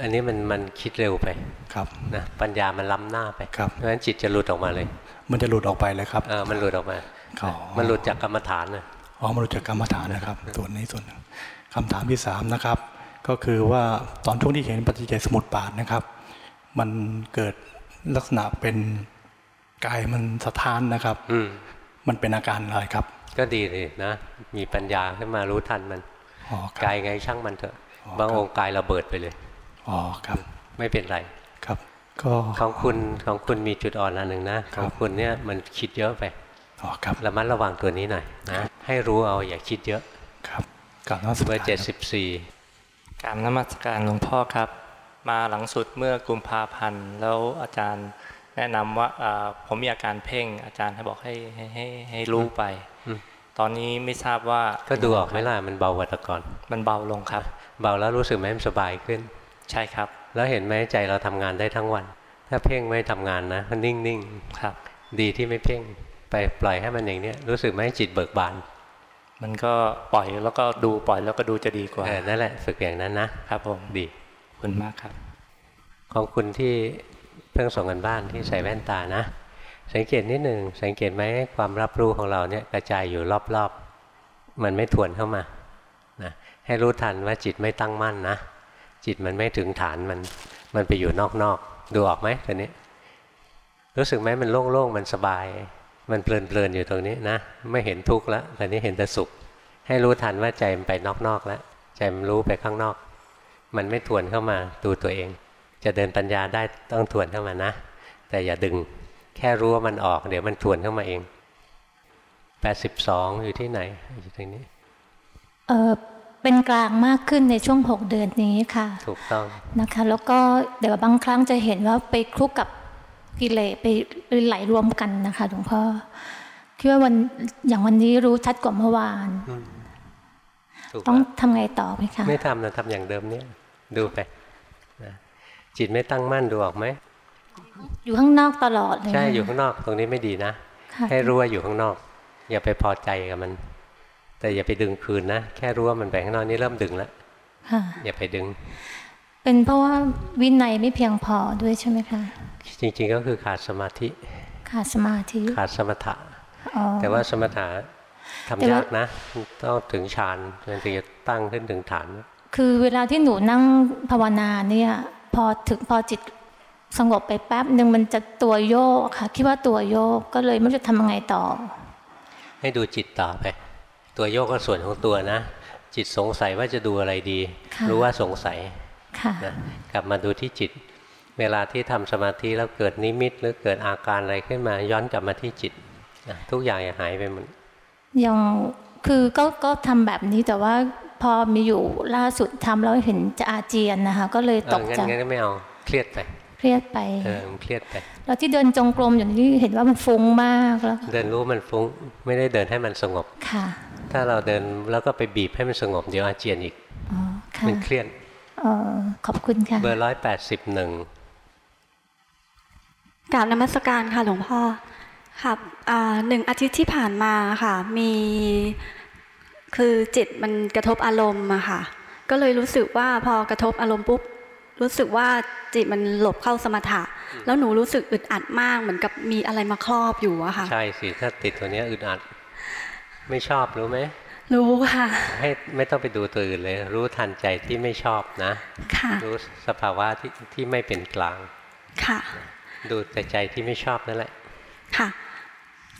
อันนี้มันมันคิดเร็วไปครับนะปัญญามันล้ำหน้าไปครับเพราะฉะนั้นจิตจะหลุดออกมาเลย มันจะหลุดออกไปเลยครับเออมันหลุดออกมามันหลุดจากกรรมฐานนะอ๋อมันหลุดจากกรรมฐานนะครับ ส่วนนี้ส่วนหนึ่งคำถามที่สามนะครับ ก็คือว่าตอนช่วงที่เห็นปฏิจจสมุทบาทนะครับ มันเกิด ลักษณะเป็นกายมันสะท้านนะครับ อืมันเป็นอาการอะไรครับ ก็ดีเลยนะ มีปัญญาขึ้นมารู้ทันมันกายไงช่างมันเถอะ บางองค์กายระเบิดไปเลยอ๋อครับ ไม่เป็นไรครับ ก็ของคุณของคุณมีจุดอ่อนอันหนึ่งนะของคุณเนี่ยมันคิดเยอะไปอ๋อครับระมัดระวังตัวนี้หน่อยนะให้รู้เอาอย่าคิดเยอะครับการนมัสการเบอร์เจ็ดสิบสี่การนมัสการหลวงพ่อครับ มาหลังสุดเมื่อกุมภาพันธ์แล้วอาจารย์แนะนำว่าผมมีอาการเพ่ง อาจารย์ให้บอกให้ให้ให้ให้รู้ไป ตอนนี้ไม่ทราบว่าก็ดูออกไหมล่ะมันเบากว่าแต่ก่อนมันเบาลงครับ เบาแล้วรู้สึกไหมมันสบายขึ้น ใช่ครับ แล้วเห็นไหมใจเราทำงานได้ทั้งวัน ถ้าเพ่งไม่ทำงานนะมันนิ่งนิ่งครับ ดีที่ไม่เพ่งไปปล่อยให้มันอย่างนี้รู้สึกไหมจิตเบิกบาน มันก็ปล่อยแล้วก็ดูปล่อยแล้วก็ดูจะดีกว่านั่นแหละฝึกอย่างนั้นนะครับผมดี คุณมากครับ ของคุณที่เพิ่งส่งกันบ้านที่ใส่แว่นตานะ สังเกตนิดหนึ่งสังเกตไหมความรับรู้ของเราเนี่ยกระจายอยู่รอบๆ มันไม่ทวนเข้ามานะให้รู้ทันว่าจิตไม่ตั้งมั่นนะ จิตมันไม่ถึงฐานมันมันไปอยู่นอกๆ ดูออกไหมตัวนี้ รู้สึกไหมมันโล่งๆ มันสบาย มันเพลินๆอยู่ตรงนี้นะ ไม่เห็นทุกข์แล้วตอนนี้เห็นแต่สุข ให้รู้ทันว่าใจมันไปนอกๆแล้วใจมันรู้ไปข้างนอก มันไม่ทวนเข้ามาดูตัวเอง จะเดินปัญญาได้ต้องทวนเข้ามานะ แต่อย่าดึงแค่รู้ว่ามันออก เดี๋ยวมันทวนเข้ามาเองแปดสิบสองอยู่ที่ไหนอยู่ตรงนี้ เออเป็นกลางมากขึ้นในช่วงหกเดือนนี้ค่ะ ถูกต้องนะคะ แล้วก็เดี๋ยวบางครั้งจะเห็นว่าไปคลุกกับกิเลสไปไหลรวมกันนะคะหลวงพ่อคิดว่าวันอย่างวันนี้รู้ชัดกว่าเมื่อวาน ต้องทำไงต่อไหมคะ ไม่ทำนะทำอย่างเดิมเนี้ยดูไปจิตไม่ตั้งมั่นดูออกไหม อยู่ข้างนอกตลอดเลย ใช่ อยู่ข้างนอก ตรงนี้ไม่ดีนะ ให้รู้ว่าอยู่ข้างนอก อย่าไปพอใจกับมัน แต่อย่าไปดึงคืนนะ แค่รู้ว่ามันไปข้างนอกนี่เริ่มดึงแล้วอย่าไปดึงไปเป็นเพราะว่าวินัยไม่เพียงพอด้วยใช่ไหมคะ จริง ๆ ก็คือขาดสมาธิ ขาดสมาธิ ขาดสมถะ แต่ว่าสมถะ ทำยากนะต้องถึงฌานถึงจะตั้งขึ้นถึงฐาน คือเวลาที่หนูนั่งภาวนาเนี่ยพอถึงพอจิตสงบไปแป๊บหนึ่งมันจะตัวโยกค่ะ คิดว่าตัวโยกก็เลยไม่รู้จะทำยังไงต่อ ให้ดูจิตต่อไป ตัวโยกก็ส่วนของตัวนะ จิตสงสัยว่าจะดูอะไรดี รู้ว่าสงสัยนะกลับมาดูที่จิต เวลาที่ทำสมาธิแล้วเกิดนิมิต หรือเกิดอาการอะไรขึ้นมาย้อนกลับมาที่จิตนะทุกอย่างจะหายไปหมด ยังคือก็ก็ทำแบบนี้แต่ว่าพอมีอยู่ล่าสุดทำแล้วเห็นจะอาเจียนนะคะ ก็เลยตกใจงั้นไม่เอาเครียดไปเครียดไปเออเครียดไปแล้วที่เดินจงกรมอย่างนี้เห็นว่ามันฟุ้งมากแล้ว เดินรู้มันฟุ้งไม่ได้เดินให้มันสงบค่ะ ถ้าเราเดินแล้วก็ไปบีบให้มันสงบเดี๋ยวอาเจียนอีกมันเครียดออขอบคุณค่ะเบอร์ร้อยแปดสิบหนึ่งกราบนมัสการค่ะหลวงพ่อ ครับหนึ่งอาทิตย์ที่ผ่านมาค่ะ มีคือจิตมันกระทบอารมณ์อะค่ะ ก็เลยรู้สึกว่าพอกระทบอารมณ์ปุ๊บรู้สึกว่าจิตมันหลบเข้าสมถะ แล้วหนูรู้สึกอึดอัดมากเหมือนกับมีอะไรมาครอบอยู่อะค่ะ ใช่สิถ้าติดตัวนี้อึดอัด ไม่ชอบรู้ไหมรู้ค่ะ ให้ไม่ต้องไปดูตัวอื่นเลย รู้ทันใจที่ไม่ชอบนะ ค่ะ รู้สภาวะที่ที่ไม่เป็นกลาง ค่ะ ดูแต่ใจที่ไม่ชอบนั่นแหละ ค่ะ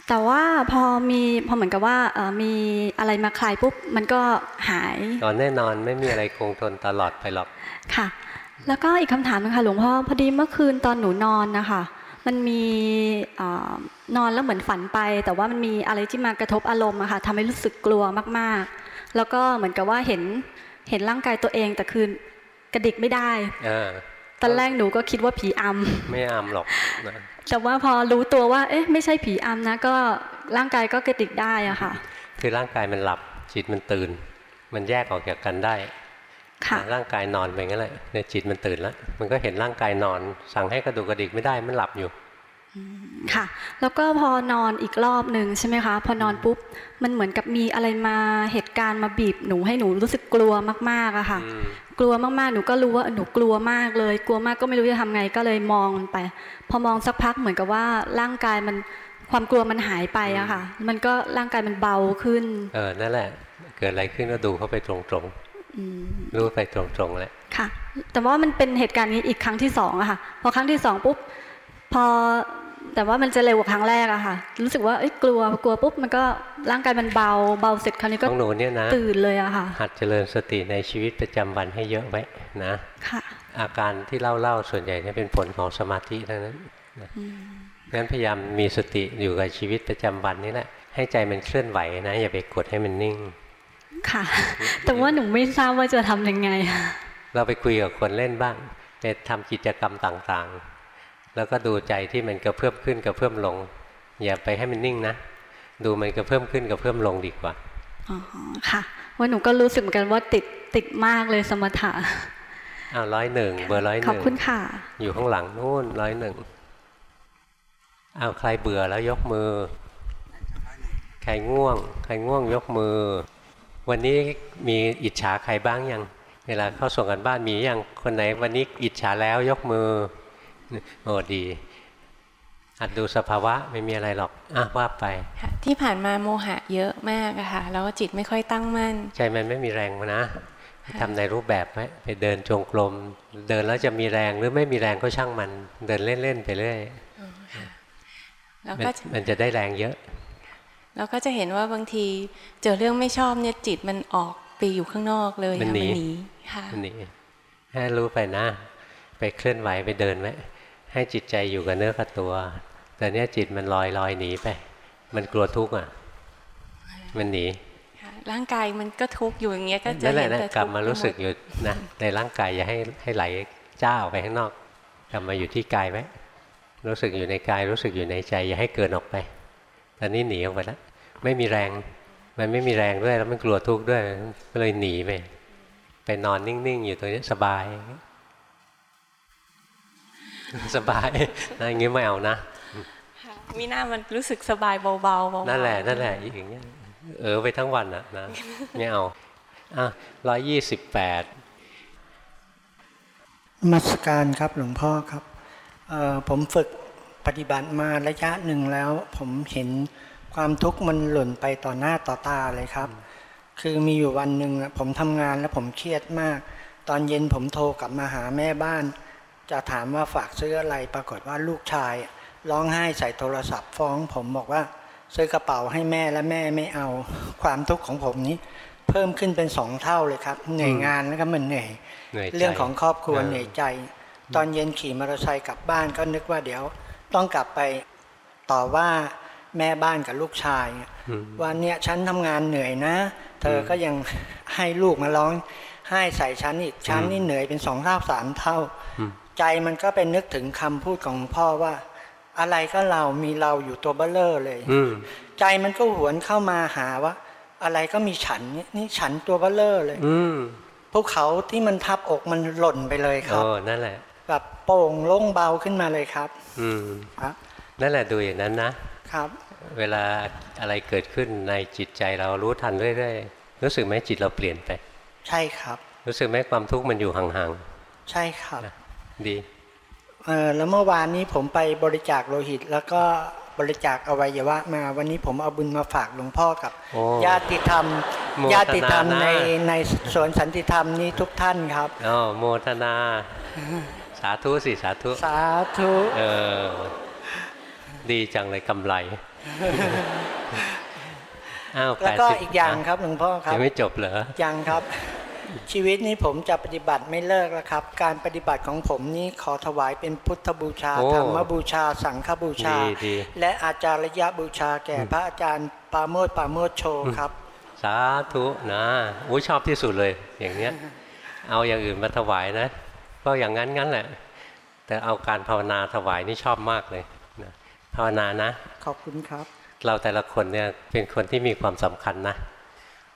แต่ว่าพอมีพอเหมือนกับว่ามีอะไรมาคลายปุ๊บมันก็หายตอนแน่นอนไม่มีอะไรคงทนตลอดไปหรอกค่ะ แล้วก็อีกคำถามนึงค่ะหลวงพ่อพอดีเมื่อคืนตอนหนูนอนนะคะ มันมีนอนแล้วเหมือนฝันไป แต่ว่ามันมีอะไรที่มากระทบอารมณ์อะค่ะทำให้รู้สึกกลัวมากๆ แล้วก็เหมือนกับว่าเห็นเห็นร่างกายตัวเองแต่คือกระดิกไม่ได้ตอนแรกหนูก็คิดว่าผีอำไม่อำหรอก แต่ว่าพอรู้ตัวว่า เอ๊ะ ไม่ใช่ผีอำนะ ก็ร่างกายก็กระดิกได้อะค่ะ คือร่างกายมันหลับจิตมันตื่น มันแยกออกจากกันได้ค่ะร่างกายนอนไปงั้นแหละเนี่ยจิตมันตื่นแล้ว มันก็เห็นร่างกายนอน สั่งให้กระดูกกระดิกไม่ได้มันหลับอยู่ ค่ะ แล้วก็พอนอนอีกรอบหนึ่งใช่ไหมคะ พอนอนปุ๊บ มันเหมือนกับมีอะไรมาเหตุการณ์มาบีบหนูให้หนูรู้สึกกลัวมากๆอะค่ะ กลัวมากๆ หนูก็รู้ว่าหนูกลัวมากเลย กลัวมากก็ไม่รู้จะทำไงก็เลยมองไป พอมองสักพักเหมือนกับว่าร่างกายมันความกลัวมันหายไปอะค่ะ มันก็ร่างกายมันเบาขึ้น เออ นั่นแหละ เกิดอะไรขึ้นก็ดูเข้าไปตรงๆรู้ไปตรงๆแหละ ค่ะ แต่ว่ามันเป็นเหตุการณ์นี้อีกครั้งที่สองอะค่ะ พอครั้งที่สองปุ๊บ พอ แต่ว่ามันจะเร็วกว่าครั้งแรกอะค่ะ รู้สึกว่าเอ้ยกลัวกลัวปุ๊บมันก็ร่างกายมันเบาเบาเสร็จคราวนี้ก็ของหนูเนี่ยนะตื่นเลยอะค่ะ หัดเจริญสติในชีวิตประจำวันให้เยอะไว้นะค่ะ อาการที่เล่าเล่าส่วนใหญ่เนี่ยเป็นผลของสมาธิเท่านั้นงั้นพยายามมีสติอยู่กับชีวิตประจำวันนี่แหละให้ใจมันเคลื่อนไหวนะ อย่าไปกดให้มันนิ่ง ค่ะ แต่ว่าหนูไม่ทราบว่าจะทํำยังไงเราไปคุยกับคนเล่นบ้างไปทำกิจกรรมต่างๆ แล้วก็ดูใจที่มันกระเพิ่มขึ้นกระเพิ่มลง อย่าไปให้มันนิ่งนะ ดูมันกระเพิ่มขึ้นกระเพิ่มลงดีกว่าอ๋อค่ะว่าหนูก็รู้สึกเหมือนกันว่าติดติดมากเลยสมถะอ้าวร้อยหนึ่งเบอร์ร้อยหนึ่งขอบคุณค่ะ อยู่ข้างหลังนู่นร้อยหนึ่งอ้าวใครเบื่อแล้วยกมือ ใครง่วง ใครง่วงยกมือ วันนี้มีอิจฉาใครบ้างยัง เวลาเข้าส่งกันบ้านมียังคนไหนวันนี้อิจฉาแล้วยกมือ โอ้ดีหัดดูสภาวะไม่มีอะไรหรอกอะว่าไป ที่ผ่านมาโมหะเยอะมากอะค่ะ แล้วจิตไม่ค่อยตั้งมั่นใจมันไม่มีแรงนะทำในรูปแบบไหมไปเดินจงกรมเดินแล้วจะมีแรงหรือไม่มีแรงก็ช่างมัน เดินเล่น ๆ ไปเรื่อยแล้วก็มันจะได้แรงเยอะ แล้วก็จะเห็นว่าบางทีเจอเรื่องไม่ชอบเนี่ยจิตมันออกไปอยู่ข้างนอกเลยมันหนีค่ะมันหนีให้รู้ไปนะ ไปเคลื่อนไหวไปเดินไหม ให้จิตใจอยู่กับเนื้อกับตัว แต่เนี้ยจิตมันลอยลอยหนีไป มันกลัวทุกข์อะ มันหนีร่างกายมันก็ทุกข์อยู่อย่างเงี้ยก็จะเห็นแต่กลับมารู้สึกอยู่นะในร่างกายอย่าให้ให้ไหลเจ้าไปข้างนอก กลับมาอยู่ที่กายไว้รู้สึกอยู่ในกายรู้สึกอยู่ในใจ อย่าให้เกินออกไป ตอนนี้หนีออกไปแล้วไม่มีแรง มันไม่มีแรงด้วยแล้วมันกลัวทุกข์ด้วยก็เลยหนีไปไปนอนนิ่งๆ อยู่ตรงนี้สบาย สบายนะอย่างงี้ไม่เอานะมีหน้ามันรู้สึกสบายเบาๆนั่นแหละนั่นแหละอย่างเงี้ยเออไปทั้งวันอะนะไม่เอาอะร้อยยี่สิบแปดมัสการครับหลวงพ่อครับผมฝึกปฏิบัติมาระยะหนึ่งแล้ว ผมเห็นความทุกข์มันหล่นไปต่อหน้าต่อตาเลยครับ คือมีอยู่วันหนึ่งผมทำงานแล้วผมเครียดมาก ตอนเย็นผมโทรกลับมาหาแม่บ้าน จะถามว่าฝากซื้ออะไรปรากฏว่าลูกชายร้องไห้ใส่โทรศัพท์ฟ้องผมบอกว่า ซื้อกระเป๋าให้แม่และแม่ไม่เอาความทุกข์ของผมนี้ เพิ่มขึ้นเป็นสองเท่าเลยครับเหนื่อยงานแล้วก็มันเหนื่อยเรื่องของครอบครัวเหนื่อยใจ ตอนเย็นขี่มอเตอร์ไซค์กลับบ้านก็นึกว่าเดี๋ยว ต้องกลับไปต่อว่าแม่บ้านกับลูกชายว่าเนี่ยฉันทำงานเหนื่อยนะ เธอก็ยังให้ลูกมาร้องให้ใส่ฉันอีกฉันนี่เหนื่อยเป็นสองเท่าสามเท่า ใจมันก็เป็นนึกถึงคำพูดของพ่อว่า อะไรก็เรามีเราอยู่ตัวเบลเลอร์เลยใจมันก็หวนเข้ามาหาว่า อะไรก็มีฉันนี่ฉันตัวเบลเลอร์เลยภูเขาที่มันทับอกมันหล่นไปเลยครับโอ้นั่นแหละแบบโป่งโล่งเบาขึ้นมาเลยครับ อืมครับนั่นแหละดูอย่างนั้นนะครับ เวลาอะไรเกิดขึ้นในจิตใจเรารู้ทันเรื่อยๆรู้สึกไหมจิตเราเปลี่ยนไป ใช่ครับ รู้สึกไหมความทุกข์มันอยู่ห่างๆ ใช่ครับ ดีเออแล้วเมื่อวานนี้ผมไปบริจาคโลหิต แล้วก็บริจาคอวัยวะมา วันนี้ผมเอาบุญมาฝากหลวงพ่อกับญาติธรรมญาติธรรมในในสวนสันติธรรมนี้ทุกท่านครับอ๋อโมทนา สาธุสิสาธุ สาธุเออดีจังเลยกำไรอ้าวแล้วก็อีกอย่างครับหลวงพ่อครับยังไม่จบเหรอยังครับ ชีวิตนี้ผมจะปฏิบัติไม่เลิกแล้วครับ การปฏิบัติของผมนี้ขอถวายเป็นพุทธบูชาธรรมบูชา สังฆบูชา และอาจารยบูชาแก่พระอาจารย์ปาโมดปาโมดโชครับ สาธุนะอุ้ยชอบที่สุดเลยอย่างเนี้ยเอาอย่างอื่นมาถวายนะ ก็อย่างนั้นงั้นแหละ แต่เอาการภาวนาถวายนี่ชอบมากเลยนะภาวนานะขอบคุณครับ เราแต่ละคนเนี่ยเป็นคนที่มีความสำคัญนะ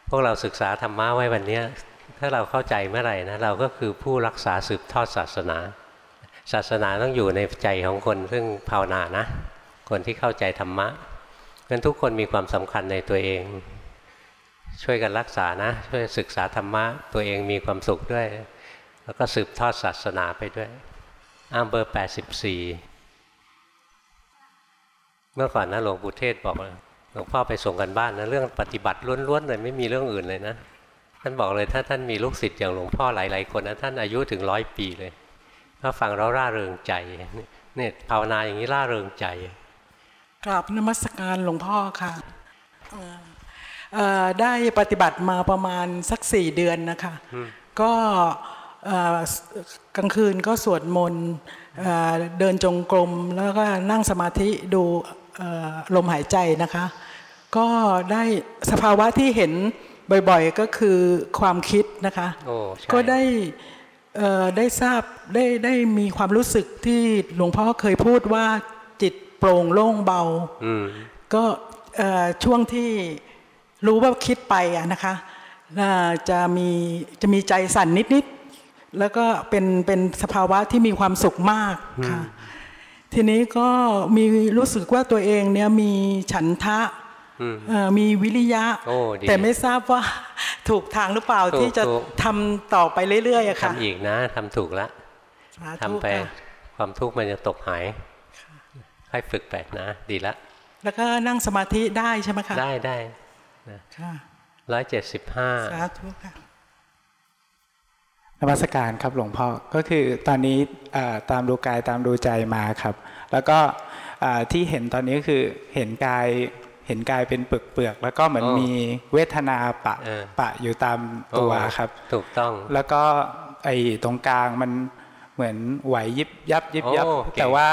พวกเราศึกษาธรรมะไว้วันนี้ ถ้าเราเข้าใจเมื่อไหร่นะเราก็คือผู้รักษาสืบทอดศาสนา ศาสนาต้องอยู่ในใจของคนซึ่งภาวนานะ คนที่เข้าใจธรรมะงั้นทุกคนมีความสำคัญในตัวเอง ช่วยกันรักษานะ ช่วยศึกษาธรรมะ ตัวเองมีความสุขด้วย แล้วก็สืบทอดศาสนาไปด้วยอ้ามเบอร์ 84 เมื่อก่อนนะหลวงปู่เทศบอกหลวงพ่อไปส่งกันบ้านนะเรื่องปฏิบัติล้วนๆเลยไม่มีเรื่องอื่นเลยนะ ท่านบอกเลยถ้าท่านมีลูกศิษย์อย่างหลวงพ่อหลาย ๆ คนนะท่านอายุถึงร้อยปีเลยถ้าฟังเราร่าเริงใจเนี่ยภาวนาอย่างนี้ร่าเริงใจ กราบนมัสการหลวงพ่อค่ะได้ปฏิบัติมาประมาณสักสี่เดือนนะคะ ก็กลางคืนก็สวดมนต์เดินจงกรมแล้วก็นั่งสมาธิดูลมหายใจนะคะ ก็ได้สภาวะที่เห็น บ่อยๆก็คือความคิดนะคะ ก็ได้ได้ทราบได้ได้มีความรู้สึกที่หลวงพ่อเคยพูดว่าจิตโปร่งโล่งเบาก็ช่วงที่รู้ว่าคิดไปอะนะคะจะมีจะมีใจสั่นนิดๆแล้วก็เป็นเป็นสภาวะที่มีความสุขมากค่ะทีนี้ก็มีรู้สึกว่าตัวเองเนี่ยมีฉันทะ มีวิริยะ แต่ไม่ทราบว่าถูกทางหรือเปล่าที่จะทำต่อไปเรื่อยๆอะค่ะทำอีกนะทำถูกแล้วทำไปความทุกข์มันจะตกหายให้ฝึกไปนะ ดีละ แล้วก็นั่งสมาธิได้ใช่ไหมคะได้ได้ร้อยเจ็ดสิบห้าสาธุค่ะนมัสการครับหลวงพ่อก็คือตอนนี้ตามดูกายตามดูใจมาครับ แล้วก็ที่เห็นตอนนี้ก็คือเห็นกายเห็นกายเป็นเปลือกเปลือกแล้วก็เหมือนมีเวทนาปะปะอยู่ตามตัวครับ ถูกต้อง แล้วก็ไอ้ตรงกลางมันเหมือนไหวยิบยับยิบยับ แต่ว่า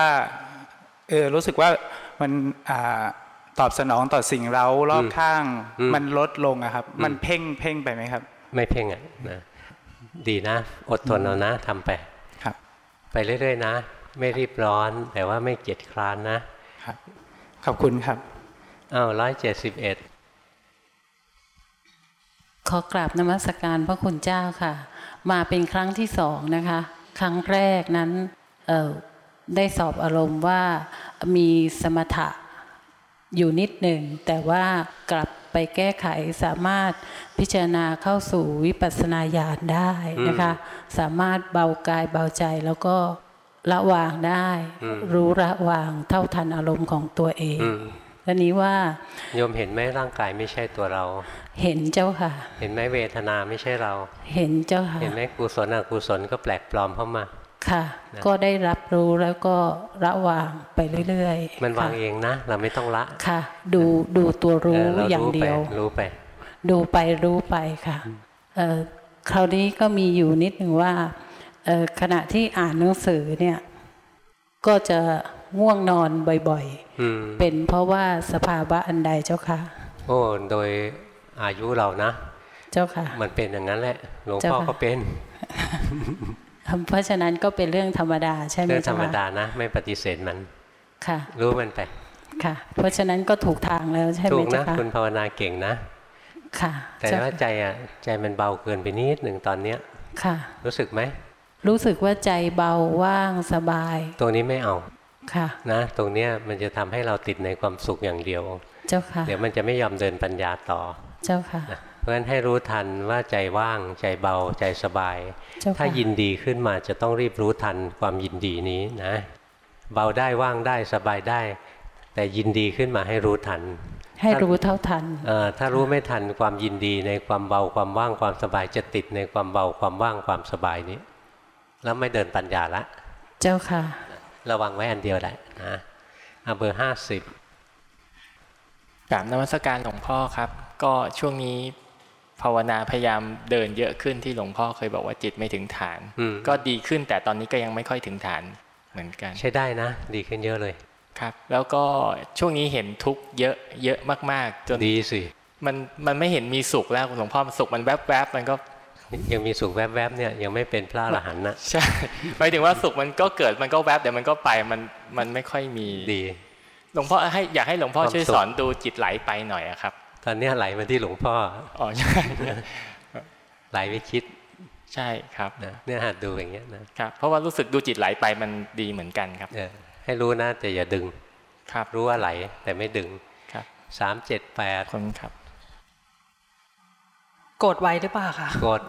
เออรู้สึกว่ามันอ่าตอบสนองต่อสิ่งเรารอบข้างมันลดลงอะครับ มันเพ่งเพ่งไปไหมครับ ไม่เพ่งอะนะดีนะ อดทนเอานะทำไปครับ ไปเรื่อยๆนะ ไม่รีบร้อนแต่ว่าไม่เกียจคร้านนะ ครับ ขอบคุณครับ อ้าวร้อยเจ็ดสิบเอ็ดขอกราบนมัสการพระคุณเจ้าค่ะ มาเป็นครั้งที่สองนะคะ ครั้งแรกนั้นได้สอบอารมณ์ว่ามีสมถะอยู่นิดหนึ่ง แต่ว่ากลับไปแก้ไขสามารถพิจารณาเข้าสู่วิปัสสนาญาณได้นะคะ สามารถเบากายเบาใจแล้วก็ละวางได้ รู้ละวางเท่าทันอารมณ์ของตัวเอง ทีนี้ว่าโยมเห็นไหมร่างกายไม่ใช่ตัวเรา เห็นเจ้าค่ะ เห็นไหมเวทนาไม่ใช่เรา เห็นเจ้าค่ะ เห็นไหมกุศลอกุศลก็แปลกปลอมเข้ามาค่ะ ก็ได้รับรู้แล้วก็ละวางไปเรื่อยๆ มันวางเองนะ เราไม่ต้องละค่ะ ดูดูตัวรู้อย่างเดียวรู้ไป ดูไปรู้ไปค่ะคราวนี้ก็มีอยู่นิดหนึ่งว่าขณะที่อ่านหนังสือเนี่ยก็จะ ง่วงนอนบ่อยๆเป็นเพราะว่าสภาวะอันใดเจ้าค่ะโอ้โดยอายุเรานะ เจ้าค่ะ มันเป็นอย่างนั้นแหละหลวงพ่อก็เป็น เพราะฉะนั้นก็เป็นเรื่องธรรมดาใช่ไหมเรื่องธรรมดานะ ไม่ปฏิเสธมันค่ะ รู้มันไปค่ะ เพราะฉะนั้นก็ถูกทางแล้วใช่ไหมเจ้าค่ะถูกนะคุณภาวนาเก่งนะ ค่ะ แต่ว่าใจอะใจมันเบาเกินไปนิดหนึ่งตอนเนี้ยค่ะ รู้สึกไหมรู้สึกว่าใจเบาว่างสบายตรงนี้ไม่เอา ค่ะนะตรงเนี้ยมันจะทำให้เราติดในความสุขอย่างเดียว เจ้าค่ะ เดี๋ยวมันจะไม่ยอมเดินปัญญาต่อ เจ้าค่ะ เพราะฉะนั้นให้รู้ทันว่าใจว่างใจเบาใจสบาย ถ้ายินดีขึ้นมาจะต้องรีบรู้ทันความยินดีนี้นะ เบาได้ว่างได้สบายได้ แต่ยินดีขึ้นมาให้รู้ทัน ให้รู้เท่าทันถ้ารู้ไม่ทันความยินดีในความเบาความว่างความสบายจะติดในความเบาความว่างความสบายนี้ แล้วไม่เดินปัญญาละ เจ้าค่ะ ระวังไว้อันเดียวแหละนะเอาเบอร์ห้าสิบกราบนมัสการหลวงพ่อครับ ก็ช่วงนี้ภาวนาพยายามเดินเยอะขึ้นที่หลวงพ่อเคยบอกว่าจิตไม่ถึงฐาน ก็ดีขึ้นแต่ตอนนี้ก็ยังไม่ค่อยถึงฐานเหมือนกัน ใช่ได้นะ ดีขึ้นเยอะเลยครับ แล้วก็ช่วงนี้เห็นทุกเยอะเยอะมากๆจนดีสิมันมันไม่เห็นมีสุขแล้วหลวงพ่อมันสุขมันแวบๆมันก็ ยังมีสุขแวบๆเนี่ยยังไม่เป็นพระอรหันต์นะใช่หมายถึงว่าสุขมันก็เกิดมันก็แวบเดี๋ยวมันก็ไปมันมันไม่ค่อยมีดีหลวงพ่อให้อยากให้หลวงพ่อช่วยสอนดูจิตไหลไปหน่อยครับ ตอนนี้ไหลมาที่หลวงพ่ออ๋อใช่ไหลไปคิดใช่ครับเนี่ยหัดดูอย่างเงี้ยนะครับเพราะว่ารู้สึกดูจิตไหลไปมันดีเหมือนกันครับให้รู้นะแต่อย่าดึงครับรู้ว่าไหลแต่ไม่ดึงครับสามเจ็ดแปดคนครับ โกรธไวหรือเปล่าคะโกรธ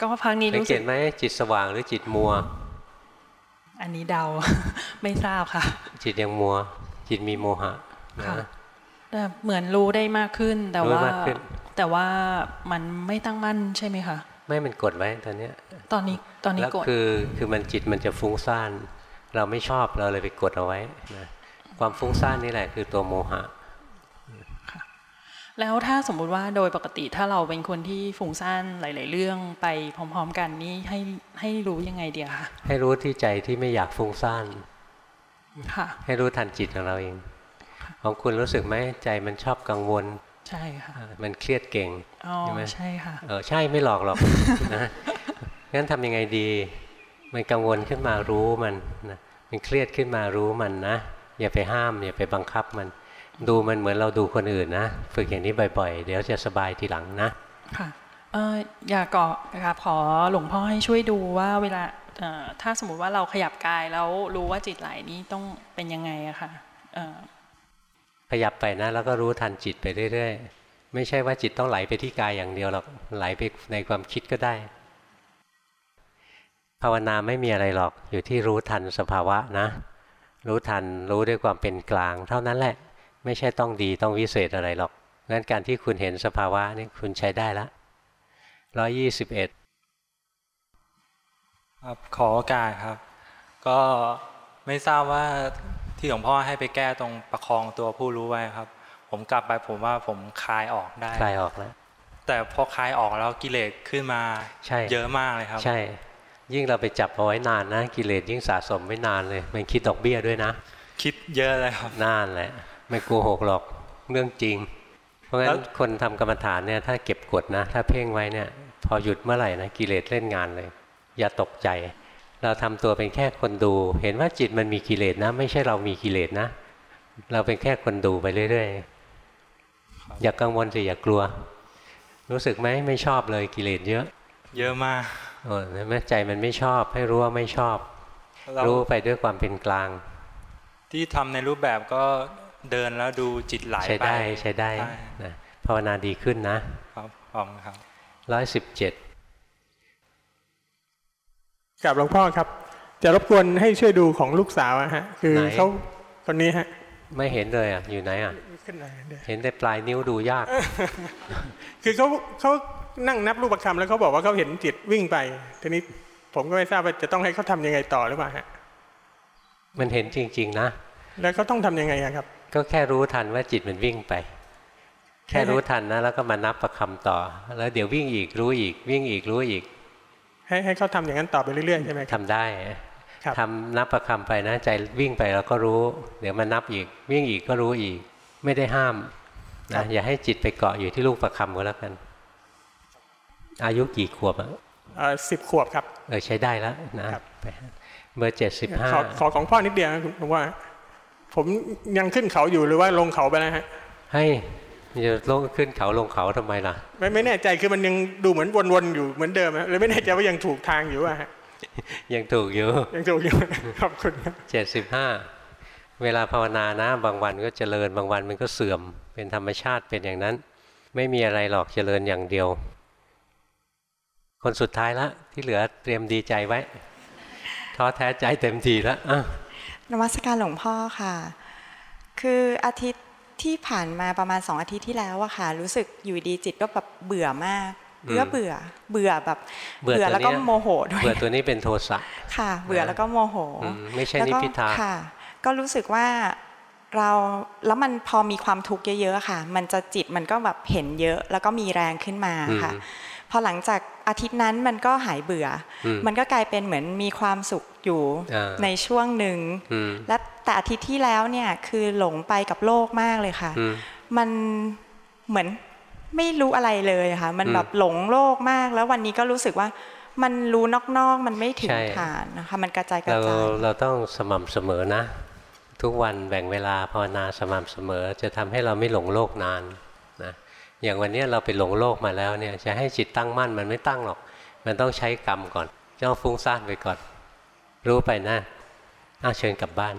ก็พังนี้รู้สึกเห็นไหมจิตสว่างหรือจิตมัว อันนี้เดาไม่ทราบค่ะ จิตยังมัว จิตมีโมหะนะแต่เหมือนรู้ได้มากขึ้นแต่ว่า แต่ว่ามันไม่ตั้งมั่นใช่ไหมคะไม่มันกดไว้ตอนเนี้ย ตอนนี้ตอนนี้กดคือคือมันจิตมันจะฟุ้งซ่าน เราไม่ชอบเราเลยไปกดเอาไว้นะความฟุ้งซ่านนี่แหละคือตัวโมหะ แล้วถ้าสมมุติว่าโดยปกติถ้าเราเป็นคนที่ฟุ้งซ่านหลาย ๆ เรื่องไปพร้อม ๆ กันนี่ให้ให้รู้ยังไงเดียคะให้รู้ที่ใจที่ไม่อยากฟุ้งซ่านค่ะให้รู้ทันจิตของเราเอง ของคุณรู้สึกไหมใจมันชอบกังวล ใช่ค่ะ มันเครียดเก่งใช่ไหมใช่ค่ะเออใช่ไม่หลอกหรอกนะงั้นทำยังไงดี มันกังวลขึ้นมารู้มันนะมันเครียดขึ้นมารู้มันนะอย่าไปห้ามอย่าไปบังคับมัน ดูมันเหมือนเราดูคนอื่นนะฝึกอย่างนี้บ่อยๆ เดี๋ยวจะสบายทีหลังนะค่ะอยากก็ครับขอหลวงพ่อให้ช่วยดูว่าเวลาถ้าสมมุติว่าเราขยับกายแล้วรู้ว่าจิตไหลนี้ต้องเป็นยังไงอะค่ะขยับไปนะแล้วก็รู้ทันจิตไปเรื่อยๆ ไม่ใช่ว่าจิตต้องไหลไปที่กายอย่างเดียวหรอกไหลไปในความคิดก็ได้ ภาวนาไม่มีอะไรหรอกอยู่ที่รู้ทันสภาวะนะ รู้ทันรู้ด้วยความเป็นกลางเท่านั้นแหละ ไม่ใช่ต้องดีต้องวิเศษอะไรหรอกงั้นการที่คุณเห็นสภาวะนี่คุณใช้ได้ละร้อยี่สิบเอ็ดครับขอโอกาสครับ ก็ไม่ทราบว่าที่หลวงพ่อให้ไปแก้ตรงประคองตัวผู้รู้ไว้ครับ ผมกลับไปผมว่าผมคลายออกได้คลายออกแล้วแต่พอคลายออกแล้วกิเลสขึ้นมาใช่เยอะมากเลยครับ ใช่ ยิ่งเราไปจับเอาไว้นานนะ กิเลสยิ่งสะสมไว้นานเลย มันคิดดอกเบี้ยด้วยนะ คิดเยอะเลยครับนานแหละ ไม่โกหกหรอกเรื่องจริง เพราะงั้นคนทำกรรมฐานเนี่ยถ้าเก็บกดนะ ถ้าเพ่งไว้เนี่ย พอหยุดเมื่อไหร่นะกิเลสเล่นงานเลย อย่าตกใจ เราทำตัวเป็นแค่คนดู เห็นว่าจิตมันมีกิเลสนะ ไม่ใช่เรามีกิเลสนะ เราเป็นแค่คนดูไปเรื่อยๆอย่ากังวลสิอย่ากลัว รู้สึกไหมไม่ชอบเลยกิเลสเยอะ เยอะมากโอ้แม่ใจมันไม่ชอบให้รู้ว่าไม่ชอบ รู้ไปด้วยความเป็นกลาง ที่ทำในรูปแบบก็ เดินแล้วดูจิตไหลไปใช้ได้ใช้ได้นะภาวนาดีขึ้นนะ ครับขอบคุณครับร้อยสิบเจ็ดกับหลวงพ่อครับ จะรบกวนให้ช่วยดูของลูกสาวอะฮะ คือเขาคนนี้ฮะ ไม่เห็นเลยอะ อยู่ไหนอะเห็นแต่ปลายนิ้วดูยาก คือเขาเขานั่งนับรูปคำแล้วเขาบอกว่าเขาเห็นจิตวิ่งไป ทีนี้ผมก็ไม่ทราบว่าจะต้องให้เขาทำยังไงต่อหรือเปล่าฮะ มันเห็นจริง ๆ นะ แล้วเขาต้องทํำยังไงครับ ก็แค่รู้ทันว่าจิตมันวิ่งไป แค่รู้ทันนะแล้วก็มานับประคำต่อ แล้วเดี๋ยววิ่งอีกรู้อีก วิ่งอีกรู้อีก ให้ให้เขาทำอย่างนั้นต่อไปเรื่อยๆใช่ไหมทำได้ทำนับประคำไปนะใจวิ่งไปแล้วก็รู้ เดี๋ยวมานับอีก วิ่งอีกก็รู้อีก ไม่ได้ห้ามนะอย่าให้จิตไปเกาะอยู่ที่ลูกประคำก็แล้วกัน อายุกี่ขวบอะสิบขวบครับเออใช้ได้แล้วนะเบอร์เจ็ดสิบห้าขอของพ่อนิดเดียวผมว่า ผมยังขึ้นเขาอยู่หรือว่าลงเขาไปแล้วฮะให้จะลงขึ้นเขาลงเขาทำไมล่ะ ไม่ไม่แน่ใจคือมันยังดูเหมือนวนๆอยู่เหมือนเดิมเลยไม่แน่ใจว่ายังถูกทางอยู่อะฮะยังถูกอยู่ยังถูกอยู่ขอบคุณเจ็ดสิบห้าเวลาภาวนานะบางวันก็เจริญบางวันมันก็เสื่อมเป็นธรรมชาติเป็นอย่างนั้น ไม่มีอะไรหรอกเจริญอย่างเดียว คนสุดท้ายละที่เหลือเตรียมดีใจไว้ท้อแท้ใจเต็มทีแล้ว นวัตการหลวงพ่อค่ะ คืออาทิตย์ที่ผ่านมาประมาณสองอาทิตย์ที่แล้วอะค่ะ รู้สึกอยู่ดีจิตก็แบบเบื่อมากเบื่อเบื่อเบื่อแบบเบื่อแล้วก็โมโหด้วยเบื่อตัวนี้เป็นโทสะค่ะ เบื่อแล้วก็โมโหไม่ใช่นิพิทาค่ะ ก็รู้สึกว่าเราแล้วมันพอมีความทุกข์เยอะๆค่ะ มันจะจิตมันก็แบบเห็นเยอะ แล้วก็มีแรงขึ้นมาค่ะพ อหลังจากอาทิตย์นั้นมันก็หายเบื่อ มันก็กลายเป็นเหมือนมีความสุขอยู่ในช่วงหนึ่งและแต่อาทิตย์ที่แล้วเนี่ยคือหลงไปกับโลกมากเลยค่ะ มันเหมือนไม่รู้อะไรเลยค่ะ มันแบบหลงโลกมาก แล้ววันนี้ก็รู้สึกว่ามันรู้นอกๆ มันไม่ถึงฐานนะคะ มันกระจายกระจายเราต้องสม่ำเสมอนะ ทุกวันแบ่งเวลาภาวนาสม่ำเสมอ จะทำให้เราไม่หลงโลกนานนะ อย่างวันนี้เราไปหลงโลกมาแล้วเนี่ยจะให้จิตตั้งมั่นมันไม่ตั้งหรอก มันต้องใช้กรรมก่อนจ้าฟุ้งซ่านไปก่อน รู้ไปนะอ้าเชิญกลับบ้าน